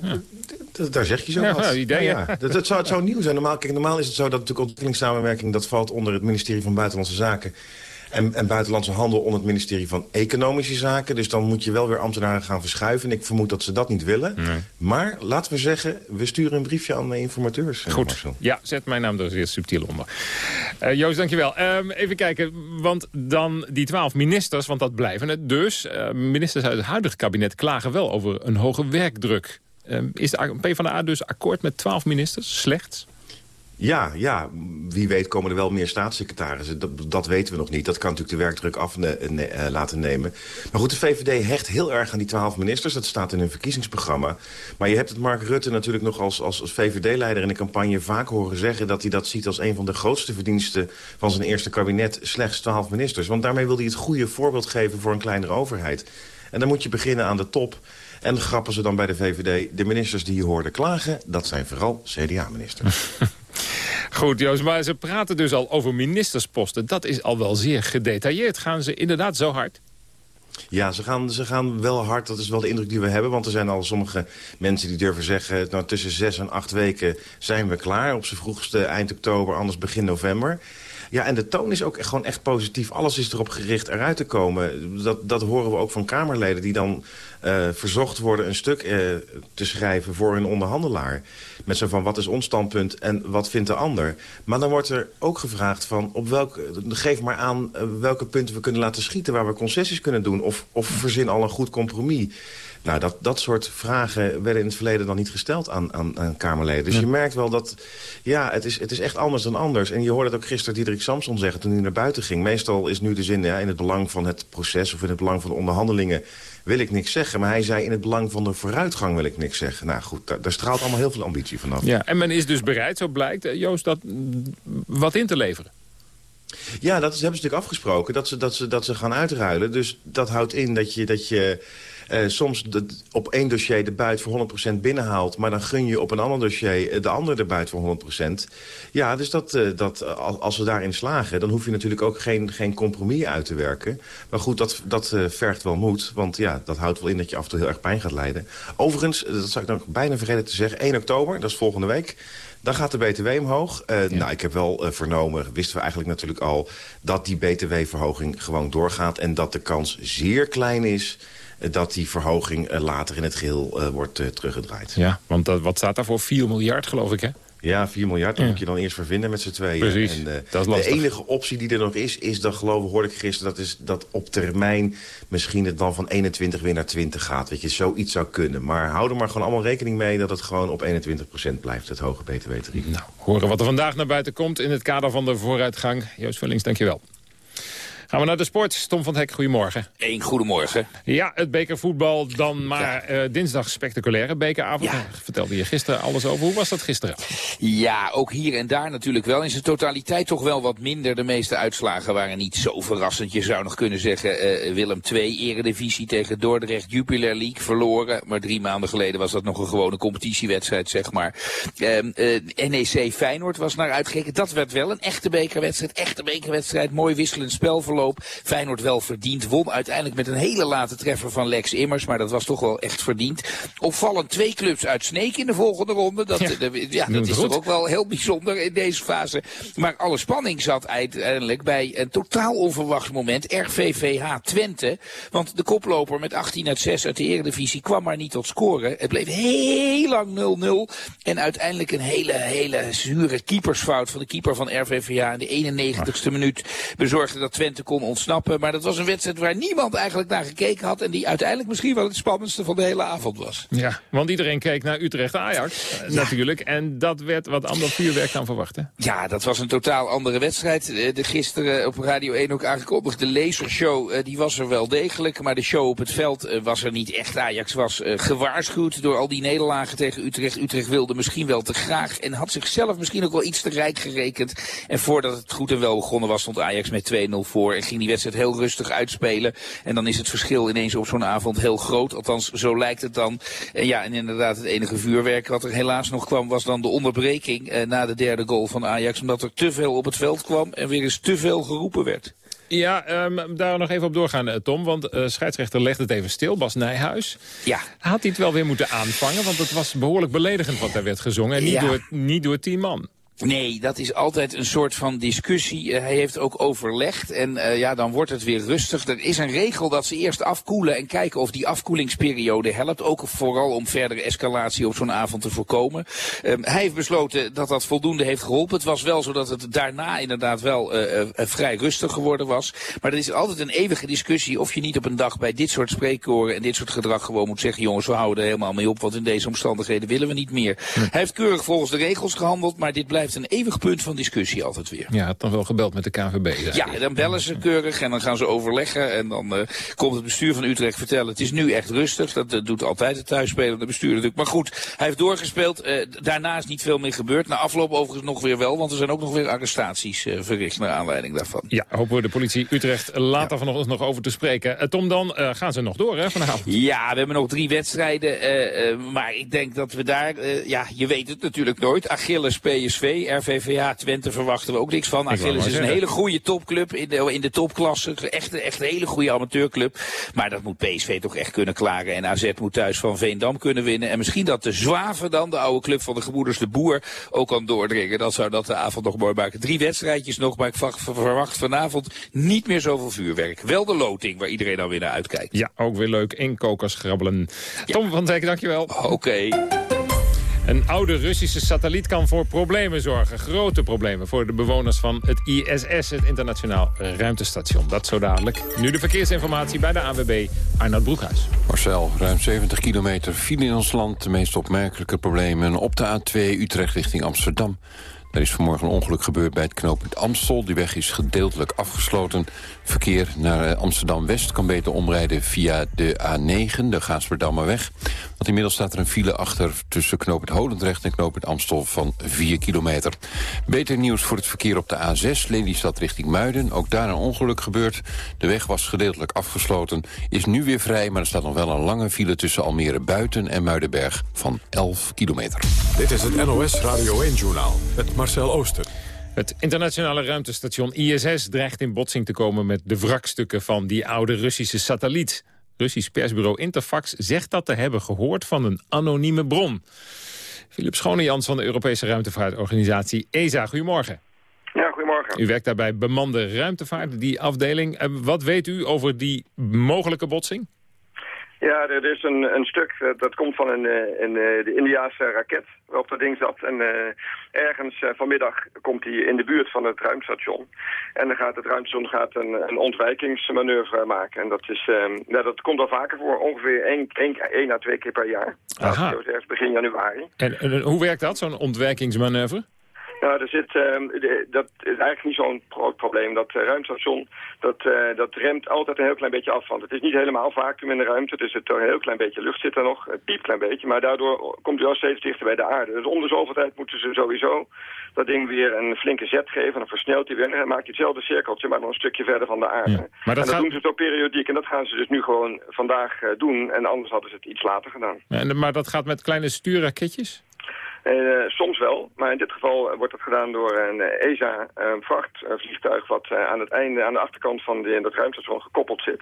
daar zeg je zo Ja, wat. nou, idee, Ja, hè? ja. Dat, dat zou, het zou nieuw zijn. Normaal, kijk, normaal is het zo dat natuurlijk ontwikkelingssamenwerking... dat valt onder het ministerie van Buitenlandse Zaken... En, en Buitenlandse Handel onder het ministerie van Economische Zaken. Dus dan moet je wel weer ambtenaren gaan verschuiven. En ik vermoed dat ze dat niet willen. Maar laten we zeggen, we sturen een briefje aan de informateurs. Goed. Ja, zet mijn naam er zeer subtiel onder. Eh, Joost, dankjewel. Ehm, even kijken, want dan die twaalf ministers, want dat blijven het dus. Eh, ministers uit het huidige kabinet klagen wel over een hoge werkdruk. Ehm, is de PvdA dus akkoord met twaalf ministers? Slechts? Ja, ja, wie weet komen er wel meer staatssecretarissen. Dat, dat weten we nog niet. Dat kan natuurlijk de werkdruk af eh, laten nemen. Maar goed, de VVD hecht heel erg aan die twaalf ministers. Dat staat in hun verkiezingsprogramma. Maar je hebt het Mark Rutte natuurlijk nog als, als, als VVD-leider in de campagne vaak horen zeggen... dat hij dat ziet als een van de grootste verdiensten van zijn eerste kabinet. Slechts twaalf ministers. Want daarmee wil hij het goede voorbeeld geven voor een kleinere overheid. En dan moet je beginnen aan de top... En grappen ze dan bij de VVD, de ministers die je hoorde klagen... dat zijn vooral CDA-ministers. Goed, Joost, maar ze praten dus al over ministersposten. Dat is al wel zeer gedetailleerd. Gaan ze inderdaad zo hard? Ja, ze gaan, ze gaan wel hard. Dat is wel de indruk die we hebben. Want er zijn al sommige mensen die durven zeggen... nou, tussen zes en acht weken zijn we klaar. Op z'n vroegste eind oktober, anders begin november. Ja, en de toon is ook gewoon echt positief. Alles is erop gericht eruit te komen. Dat, dat horen we ook van Kamerleden die dan eh, verzocht worden... een stuk eh, te schrijven voor hun onderhandelaar. Met zo van, wat is ons standpunt en wat vindt de ander? Maar dan wordt er ook gevraagd van... Op welk, geef maar aan eh, welke punten we kunnen laten schieten... waar we concessies kunnen doen. Of, of verzin al een goed compromis. Nou, dat, dat soort vragen werden in het verleden dan niet gesteld aan, aan, aan Kamerleden. Dus je merkt wel dat, ja, het is, het is echt anders dan anders. En je hoorde het ook gisteren Diederik Samson zeggen toen hij naar buiten ging. Meestal is nu de zin, ja, in het belang van het proces of in het belang van de onderhandelingen wil ik niks zeggen. Maar hij zei, in het belang van de vooruitgang wil ik niks zeggen. Nou goed, daar, daar straalt allemaal heel veel ambitie vanaf. Ja, en men is dus bereid, zo blijkt, eh, Joost, dat mm, wat in te leveren. Ja, dat is, hebben ze natuurlijk afgesproken, dat ze, dat, ze, dat ze gaan uitruilen. Dus dat houdt in dat je, dat je eh, soms de, op één dossier de buit voor 100% binnenhaalt... maar dan gun je op een ander dossier eh, de andere de buit voor 100%. Ja, dus dat, eh, dat, als, we daarin slagen... dan hoef je natuurlijk ook geen, geen compromis uit te werken. Maar goed, dat, dat vergt wel moed, want ja, dat houdt wel in... dat je af en toe heel erg pijn gaat lijden. Overigens, dat zou ik nog bijna vergeten te zeggen... 1 oktober, dat is volgende week... Dan gaat de BTW omhoog. Nou, ik heb wel vernomen, wisten we eigenlijk natuurlijk al... dat die BTW-verhoging gewoon doorgaat... en dat de kans zeer klein is dat die verhoging eh, later in het geheel eh, wordt eh, teruggedraaid. Ja, want dat, wat staat daar voor 4 miljard, geloof ik, hè? Ja, 4 miljard, Ja. moet je dan eerst vervinden met z'n tweeën. Precies, En, dat is de enige optie die er nog is, is dat geloof ik, hoorde ik gisteren... dat, is dat op termijn misschien het dan van 21 weer naar 20 gaat. Weet je, zoiets zou kunnen. Maar hou er maar gewoon allemaal rekening mee... dat het gewoon op 21% blijft, het hoge btw-tarief. Nou, horen wat er vandaag naar buiten komt in het kader van de vooruitgang. Joost Vullings, dankjewel. Gaan we naar de sport. Tom van Hek, goedemorgen. Eén goedemorgen. Ja, het bekervoetbal dan maar eh, dinsdag spectaculaire bekeravond. Daar Vertelde je gisteren alles over. Hoe was dat gisteren? Ja, ook hier en daar natuurlijk wel. In zijn totaliteit toch wel wat minder. De meeste uitslagen waren niet zo verrassend. Je zou nog kunnen zeggen eh, Willem II, eredivisie tegen Dordrecht, Jupiler League verloren. Maar drie maanden geleden was dat nog een gewone competitiewedstrijd, zeg maar. Ehm, eh, NEC Feyenoord was naar uitgekeken. Dat werd wel een echte bekerwedstrijd. Echte bekerwedstrijd. Mooi wisselend spelverloop. Feyenoord wel verdiend. Won uiteindelijk met een hele late treffer van Lex Immers. Maar dat was toch wel echt verdiend. Opvallend twee clubs uit Sneek in de volgende ronde. Dat, Ja, eh, ja, dat is goed. toch ook wel heel bijzonder in deze fase. Maar alle spanning zat uiteindelijk bij een totaal onverwacht moment. RVVH Twente. Want de koploper met 18 uit 6 uit de Eredivisie kwam maar niet tot scoren. Het bleef heel lang 0-0. En uiteindelijk een hele, hele zure keepersfout van de keeper van RVVH. In de 91ste minuut bezorgde dat Twente kon ontsnappen. Maar dat was een wedstrijd waar niemand eigenlijk naar gekeken had. En die uiteindelijk misschien wel het spannendste van de hele avond was. Ja, want iedereen keek naar Utrecht-Ajax eh, natuurlijk. En dat werd wat ander vuurwerk dan verwacht, hè? Ja, dat was een totaal andere wedstrijd. Eh, De gisteren op Radio 1 ook aangekondigde lasershow, eh, die was er wel degelijk. Maar de show op het veld was er niet echt. Ajax was gewaarschuwd door al die nederlagen tegen Utrecht. Utrecht wilde misschien wel te graag en had zichzelf misschien ook wel iets te rijk gerekend. En voordat het goed en wel begonnen was, stond Ajax met 2-0 voor. En ging die wedstrijd heel rustig uitspelen. En dan is het verschil ineens op zo'n avond heel groot. Althans, zo lijkt het dan. En ja, en inderdaad, het enige vuurwerk wat er helaas nog kwam, was dan de onderbreking eh, na de derde goal van Ajax. Omdat er te veel op het veld kwam en weer eens te veel geroepen werd. Ja, ehm, daar nog even op doorgaan, eh, Tom. Want uh, scheidsrechter legde het even stil, Bas Nijhuis. Ja. Had hij het wel weer moeten aanvangen? Want het was behoorlijk beledigend wat daar werd gezongen. En niet, door, niet door tien man. Nee, dat is altijd een soort van discussie. Uh, hij heeft ook overlegd en uh, ja, dan wordt het weer rustig. Er is een regel dat ze eerst afkoelen en kijken of die afkoelingsperiode helpt. Ook vooral om verdere escalatie op zo'n avond te voorkomen. Uh, hij heeft besloten dat dat voldoende heeft geholpen. Het was wel zo dat het daarna inderdaad wel eh, vrij rustig geworden was. Maar er is altijd een eeuwige discussie of je niet op een dag bij dit soort spreekkoren en dit soort gedrag gewoon moet zeggen... jongens, we houden er helemaal mee op, want in deze omstandigheden willen we niet meer. Hij heeft keurig volgens de regels gehandeld, maar dit blijft een eeuwig punt van discussie altijd weer. Ja, dan wel gebeld met de KVB. Ja, dan bellen ze keurig en dan gaan ze overleggen. En dan uh, komt het bestuur van Utrecht vertellen, het is nu echt rustig. Dat uh, doet altijd het thuisspelende bestuur natuurlijk. Maar goed, hij heeft doorgespeeld. Uh, daarna is niet veel meer gebeurd. Na afloop overigens nog weer wel, want er zijn ook nog weer arrestaties verricht naar aanleiding daarvan. Ja, hopen we de politie Utrecht later ja. vanochtend nog over te spreken. Tom, dan gaan ze nog door hè, vanavond? Ja, we hebben nog drie wedstrijden. maar ik denk dat we daar, ja, je weet het natuurlijk nooit. Achilles, PSV, RVVA Twente verwachten we ook niks van. Achilles is een hele goede topclub in de, in de topklasse. Echt, echt een hele goede amateurclub. Maar dat moet PSV toch echt kunnen klaren. En AZ moet thuis van Veendam kunnen winnen. En misschien dat de Zwaven dan, de oude club van de gebroeders de Boer, ook kan doordringen. Dat zou dat de avond nog mooi maken. Drie wedstrijdjes nog, maar ik verwacht vanavond niet meer zoveel vuurwerk. Wel de loting, waar iedereen dan weer naar uitkijkt. Ja, ook weer leuk. In kokers grabbelen. Ja. Tom van Dijk, dankjewel. Oké. Okay. Een oude Russische satelliet kan voor problemen zorgen. Grote problemen voor de bewoners van het ISS, het Internationaal Ruimtestation. Dat zo dadelijk. Nu de verkeersinformatie bij de AWB, Arnoud Broekhuis. Marcel, ruim 70 kilometer file in ons land. De meest opmerkelijke problemen op de A2 Utrecht richting Amsterdam. Er is vanmorgen een ongeluk gebeurd bij het knooppunt Amstel. Die weg is gedeeltelijk afgesloten. Verkeer naar Amsterdam-West kan beter omrijden via de A9, de Gaasperdammerweg. Want inmiddels staat er een file achter tussen knooppunt Holendrecht en knooppunt Amstel van 4 kilometer. Beter nieuws voor het verkeer op de A6, Lelystad richting Muiden. Ook daar een ongeluk gebeurd. De weg was gedeeltelijk afgesloten, is nu weer vrij... maar er staat nog wel een lange file tussen Almere Buiten en Muidenberg van 11 kilometer. Dit is het NOS Radio 1-journaal met Marcel Ooster. Het internationale ruimtestation ISS dreigt in botsing te komen met de wrakstukken van die oude Russische satelliet. Russisch persbureau Interfax zegt dat te hebben gehoord van een anonieme bron. Philip Schonejans van de Europese ruimtevaartorganisatie ESA, goedemorgen. Ja, goedemorgen. U werkt daarbij bemande ruimtevaart, die afdeling. Wat weet u over die mogelijke botsing? Ja, er is een, een stuk, dat komt van een, een, de Indiaanse raket waarop dat ding zat. En uh, ergens vanmiddag komt hij in de buurt van het ruimstation. En dan gaat het ruimstation gaat een, een ontwijkingsmanoeuvre maken. En dat, is, ja, dat komt al vaker voor, ongeveer één, één, één à twee keer per jaar. Aha. Dat is ergens begin januari. En, en hoe werkt dat, zo'n ontwijkingsmanoeuvre? Nou, er zit, uh, de, dat is eigenlijk niet zo'n groot probleem. Dat uh, ruimstation, dat, uh, dat remt altijd een heel klein beetje af. Want het is niet helemaal vacuüm in de ruimte. Dus het een heel klein beetje lucht zit er nog. Het piept klein beetje. Maar daardoor komt u wel steeds dichter bij de aarde. Dus om de zoveel tijd moeten ze sowieso dat ding weer een flinke zet geven. En dan versnelt hij weer. En dan maakt hij hetzelfde cirkeltje, maar nog een stukje verder van de aarde. Ja, maar dat en dat gaat... doen ze zo periodiek. En dat gaan ze dus nu gewoon vandaag doen. En anders hadden ze het iets later gedaan. En, maar dat gaat met kleine stuurraketjes? Uh, soms wel, maar in dit geval wordt dat gedaan door een uh, ESA een vrachtvliegtuig wat aan het einde, aan de achterkant van de, dat ruimtestation gekoppeld zit.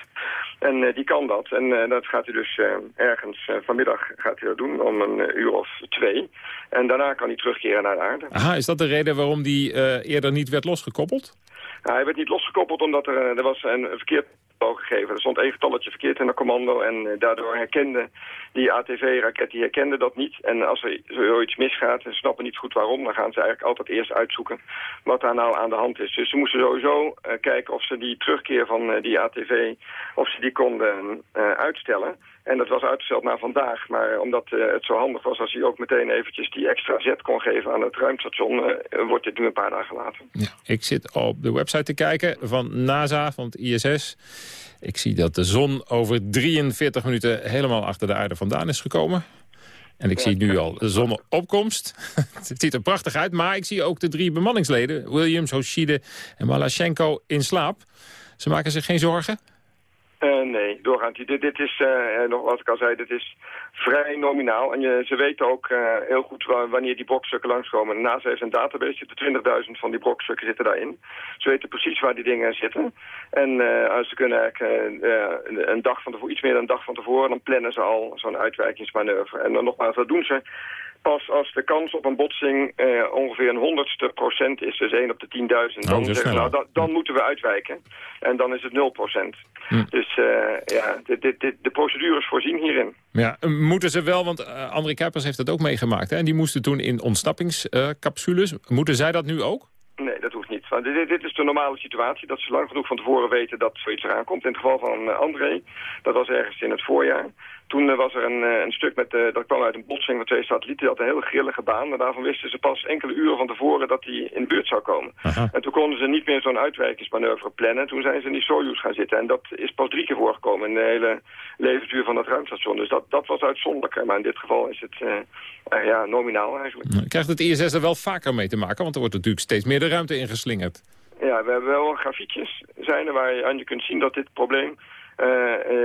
En die kan dat. En dat gaat hij dus ergens vanmiddag gaat hij dat doen, om een uur of twee. En daarna kan hij terugkeren naar de aarde. Aha, is dat de reden waarom die eerder niet werd losgekoppeld? Nou, hij werd niet losgekoppeld omdat er, er was een verkeerd gegeven. Er stond één getalletje verkeerd in de commando en uh, daardoor herkende die ATV-raket, die herkende dat niet. En als er zoiets misgaat en ze snappen niet goed waarom, dan gaan ze eigenlijk altijd eerst uitzoeken wat daar nou aan de hand is. Dus ze moesten sowieso uh, kijken of ze die terugkeer van uh, die ATV, of ze die konden uitstellen. En dat was uitgesteld naar vandaag, maar omdat uh, het zo handig was als hij ook meteen eventjes die extra zet kon geven aan het ruimstation, uh, wordt dit nu een paar dagen later. Ja, ik zit op de website te kijken van NASA, van het ISS. Ik zie dat de zon over 43 minuten helemaal achter de aarde vandaan is gekomen. En ik ja, zie nu al de zonneopkomst. het ziet er prachtig uit, maar ik zie ook de drie bemanningsleden... Williams, Hoshide en Malachenko in slaap. Ze maken zich geen zorgen? Uh, nee, doorgaand. Dit, dit is, uh, nog wat ik al zei, dit is vrij nominaal. En je, ze weten ook heel goed wanneer die brokstukken langskomen. NASA heeft een database, zitten 20.000 van die brokstukken zitten daarin. Ze weten precies waar die dingen zitten. En ze kunnen eigenlijk een dag van tevoren, iets meer dan een dag van tevoren, dan plannen ze al zo'n uitwijkingsmanoeuvre. En dan nogmaals, dat doen ze pas als de kans op een botsing eh, ongeveer een honderdste procent is, dus 1 op de 10.000, dan, zeggen, nou, dan, dan, moeten we uitwijken. En dan is het 0 procent. Hm. Dus uh, ja, dit, dit, dit, de procedures voorzien hierin. Ja, moeten ze wel, want uh, André Kuipers heeft dat ook meegemaakt. Hè? En die moesten toen in ontsnappingscapsules. moeten zij dat nu ook? Nee, dat hoeft niet. Dit, dit, is de normale situatie, dat ze lang genoeg van tevoren weten dat zoiets eraan komt. In het geval van André, dat was ergens in het voorjaar. Toen eh, was er een, eh, een stuk met, uh, dat kwam uit een botsing met twee satellieten. Die had een hele grillige baan. Maar daarvan wisten ze pas enkele uren van tevoren dat die in de buurt zou komen. En toen konden ze niet meer zo'n uitwijkingsmanoeuvre plannen. Toen zijn ze in die Soyuz gaan zitten. En dat is pas drie keer voorgekomen in de hele levensduur van het ruimstation. Dus dat, dat was uitzonderlijk. Maar in dit geval is het uh, ja, nominaal eigenlijk. Krijgt het ISS er wel vaker mee te maken? Want er wordt natuurlijk steeds meer de ruimte ingeslingerd. Ja, we hebben wel grafiekjes zijn er waar je aan je kunt zien dat dit probleem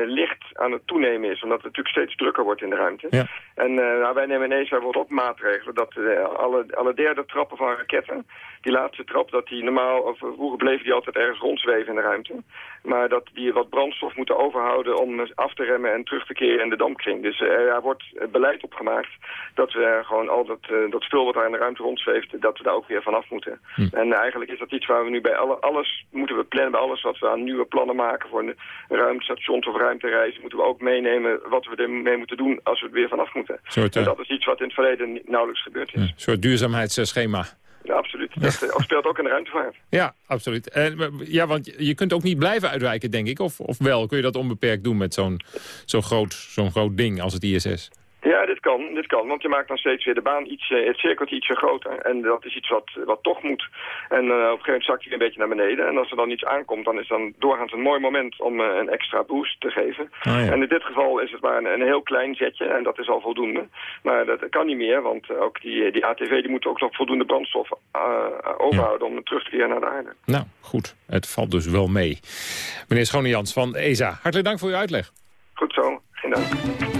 licht aan het toenemen is. Omdat het natuurlijk steeds drukker wordt in de ruimte. Ja. En uh, nou, wij nemen ineens bijvoorbeeld op maatregelen dat alle, alle derde trappen van raketten, die laatste trap, dat die normaal, of vroeger bleven die altijd ergens rondzweven in de ruimte. Maar dat die wat brandstof moeten overhouden om af te remmen en terug te keren in de dampkring. Dus er wordt beleid opgemaakt dat we gewoon al dat, dat spul wat daar in de ruimte rondzweeft, dat we daar ook weer vanaf moeten. Hm. En eigenlijk is dat iets waar we nu bij alle, alles moeten we plannen, bij alles wat we aan nieuwe plannen maken voor een ruimte stations of ruimtereizen moeten we ook meenemen wat we ermee moeten doen als we er weer vanaf moeten. Soort, en dat is iets wat in het verleden nauwelijks gebeurd is. Een soort duurzaamheidsschema. Ja, absoluut. Dat eh, speelt ook in de ruimtevaart. Ja, absoluut. En, ja, want je kunt ook niet blijven uitwijken, denk ik. Of, of wel, kun je dat onbeperkt doen met zo'n zo'n groot, zo'n groot ding als het ISS? Ja, dit kan, dit kan, want je maakt dan steeds weer de baan iets, uh, het cirkeltje ietsje groter. En dat is iets wat, wat toch moet. En uh, op een gegeven moment zakt hij een beetje naar beneden. En als er dan iets aankomt, dan is dan doorgaans een mooi moment om uh, een extra boost te geven. Ah, ja. En in dit geval is het maar een, een, heel klein zetje en dat is al voldoende. Maar dat kan niet meer, want ook die, die ATV die moet ook nog voldoende brandstof overhouden ja. om terug te keren naar de aarde. Nou, goed. Het valt dus wel mee. Meneer Schonejans van ESA, hartelijk dank voor uw uitleg. Goed zo, geen dank.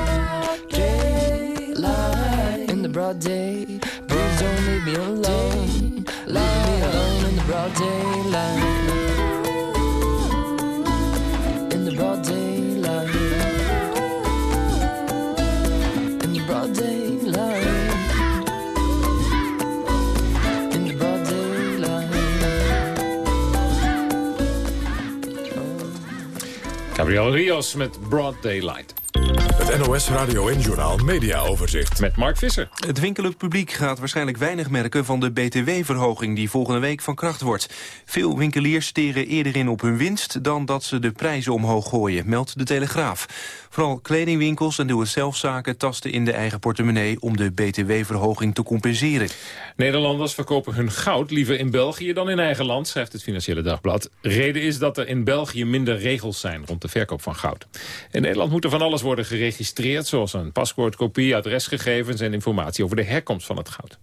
broad day. Please don't leave me alone. Leave me alone in the broad daylight. In the broad daylight. In the broad daylight. In the broad daylight. Gabriel Rios met Broad Daylight. Het NOS Radio en Journal Media Overzicht. Met Mark Visser. Het winkelend publiek gaat waarschijnlijk weinig merken van de btw-verhoging die volgende week van kracht wordt. Veel winkeliers steren eerder in op hun winst dan dat ze de prijzen omhoog gooien, meldt de Telegraaf. Vooral kledingwinkels en doe-het-zelfzaken tasten in de eigen portemonnee om de btw-verhoging te compenseren. Nederlanders verkopen hun goud liever in België dan in eigen land, schrijft het Financiële Dagblad. Reden is dat er in België minder regels zijn rond de verkoop van goud. In Nederland moet er van alles worden geregistreerd, zoals een paspoortkopie, adresgegevens en informatie over de herkomst van het goud.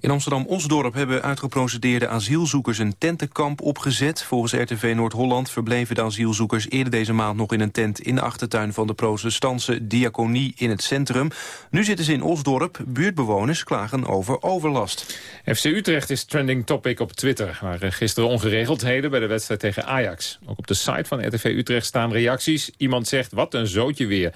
In Amsterdam-Osdorp hebben uitgeprocedeerde asielzoekers een tentenkamp opgezet. Volgens RTV Noord-Holland verbleven de asielzoekers eerder deze maand nog in een tent in de achtertuin van de protestantse diaconie in het centrum. Nu zitten ze in Osdorp. Buurtbewoners klagen over overlast. FC Utrecht is trending topic op Twitter. Er waren gisteren ongeregeldheden bij de wedstrijd tegen Ajax. Ook op de site van RTV Utrecht staan reacties. Iemand zegt, wat een zootje weer.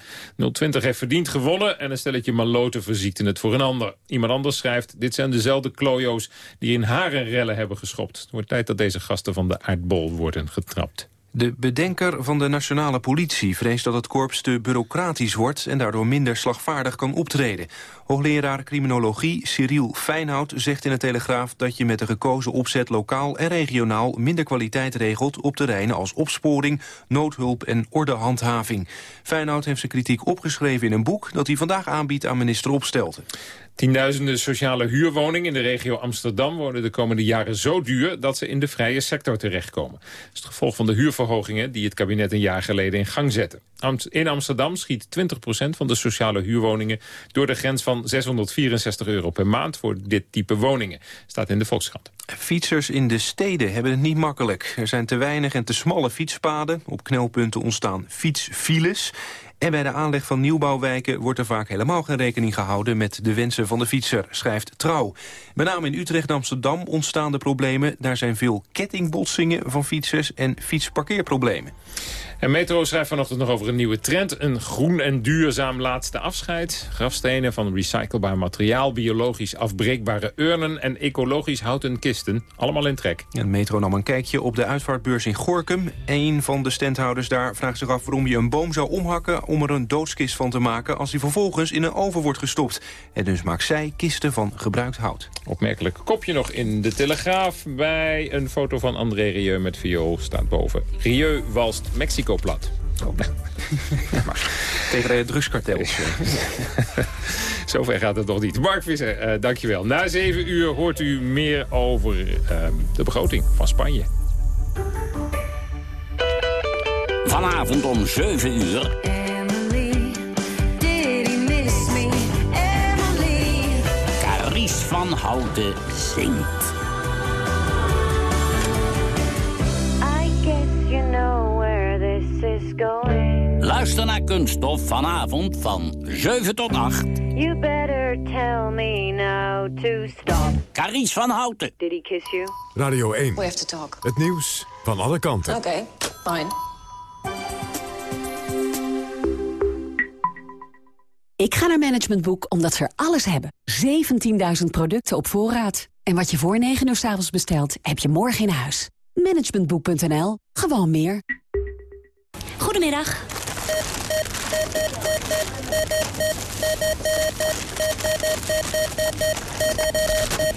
020 heeft verdiend gewonnen en een stelletje maloten verziekten het voor een ander. Iemand anders schrijft, dit zijn dezelfde klojo's die in harenrellen hebben geschopt. Het wordt tijd dat deze gasten van de aardbol worden getrapt. De bedenker van de nationale politie vreest dat het korps te bureaucratisch wordt... en daardoor minder slagvaardig kan optreden. Hoogleraar criminologie Cyril Feinhout zegt in de Telegraaf... dat je met de gekozen opzet lokaal en regionaal minder kwaliteit regelt... op terreinen als opsporing, noodhulp en ordehandhaving. Feinhout heeft zijn kritiek opgeschreven in een boek... dat hij vandaag aanbiedt aan minister Opstelten. Tienduizenden sociale huurwoningen in de regio Amsterdam worden de komende jaren zo duur dat ze in de vrije sector terechtkomen. Dat is het gevolg van de huurverhogingen die het kabinet een jaar geleden in gang zette. In Amsterdam schiet 20% van de sociale huurwoningen door de grens van 664 euro per maand voor dit type woningen. Staat in de Volkskrant. Fietsers in de steden hebben het niet makkelijk. Er zijn te weinig en te smalle fietspaden. Op knelpunten ontstaan fietsfiles. En bij de aanleg van nieuwbouwwijken wordt er vaak helemaal geen rekening gehouden met de wensen van de fietser, schrijft Trouw. Met name in Utrecht en Amsterdam ontstaan de problemen. Daar zijn veel kettingbotsingen van fietsers en fietsparkeerproblemen. En Metro schrijft vanochtend nog over een nieuwe trend. Een groen en duurzaam laatste afscheid. Grafstenen van recyclebaar materiaal, biologisch afbreekbare urnen... en ecologisch houten kisten. Allemaal in trek. En Metro nam een kijkje op de uitvaartbeurs in Gorkum. Een van de standhouders daar vraagt zich af waarom je een boom zou omhakken... om er een doodskist van te maken als die vervolgens in een oven wordt gestopt. En dus maakt zij kisten van gebruikt hout. Opmerkelijk kopje nog in de Telegraaf. Bij een foto van André Rieu met viool staat boven. Rieu walst Mexico plat. Oh. Tegen de drugskartels. Zover gaat het nog niet. Mark Visser, uh, dankjewel. Na zeven uur hoort u meer over uh, de begroting van Spanje. Vanavond om 7 uur. Caries van Houten zingt. I guess you know where this is going. Luister naar Kunststof vanavond van 7 tot 8. You better tell me now to stop. Caries van Houten. Did he kiss you? Radio 1. We have to talk. Het nieuws van alle kanten. Oké, okay, fine. Ik ga naar Management Boek omdat ze er alles hebben. 17.000 producten op voorraad. En wat je voor 9 uur s avonds bestelt, heb je morgen in huis. Managementboek.nl. Gewoon meer. Goedemiddag.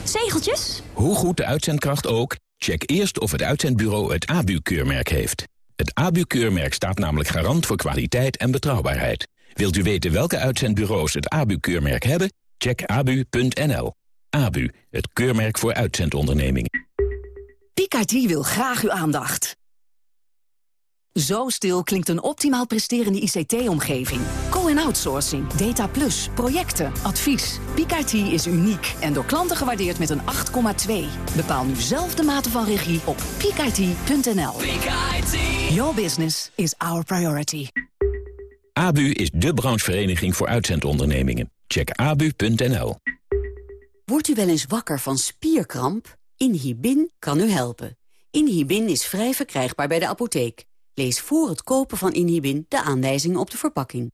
Zegeltjes? Hoe goed de uitzendkracht ook, check eerst of het uitzendbureau het ABU-keurmerk heeft. Het ABU-keurmerk staat namelijk garant voor kwaliteit en betrouwbaarheid. Wilt u weten welke uitzendbureaus het ABU-keurmerk hebben? Check abu.nl. ABU, het keurmerk voor uitzendondernemingen. Picardie wil graag uw aandacht. Zo stil klinkt een optimaal presterende ICT-omgeving. Co-en-outsourcing, data plus, projecten, advies. Picardie is uniek en door klanten gewaardeerd met een 8,2. Bepaal nu zelf de mate van regie op picardie.nl. Your business is our priority. ABU is de branchevereniging voor uitzendondernemingen. Check abu.nl. Wordt u wel eens wakker van spierkramp? Inhibin kan u helpen. Inhibin is vrij verkrijgbaar bij de apotheek. Lees voor het kopen van Inhibin de aanwijzingen op de verpakking.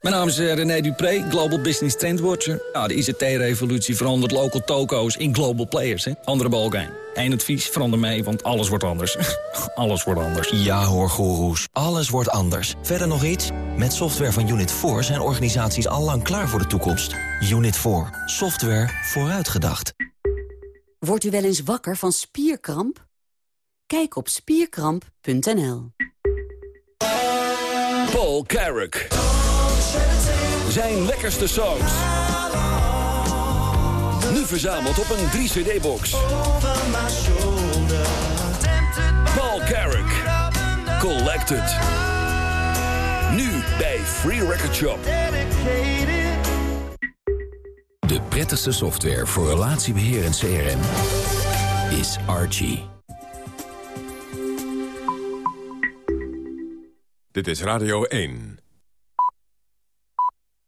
Mijn naam is eh, René Dupré, Global Business Trendwatcher. Ja, de ICT-revolutie verandert local toko's in global players. Hè? Andere balkijn. Eén advies, verander mee, want alles wordt anders. alles wordt anders. Ja hoor, goeroes. Alles wordt anders. Verder nog iets? Met software van Unit 4 zijn organisaties al lang klaar voor de toekomst. Unit 4. Software vooruitgedacht. Wordt u wel eens wakker van spierkramp? Kijk op spierkramp.nl. Paul Carrick. Zijn lekkerste songs. Nu verzameld op een 3-cd-box. Paul Carrick. Collected. Nu bij Free Record Shop. De prettigste software voor relatiebeheer en CRM is Archie. Dit is Radio 1.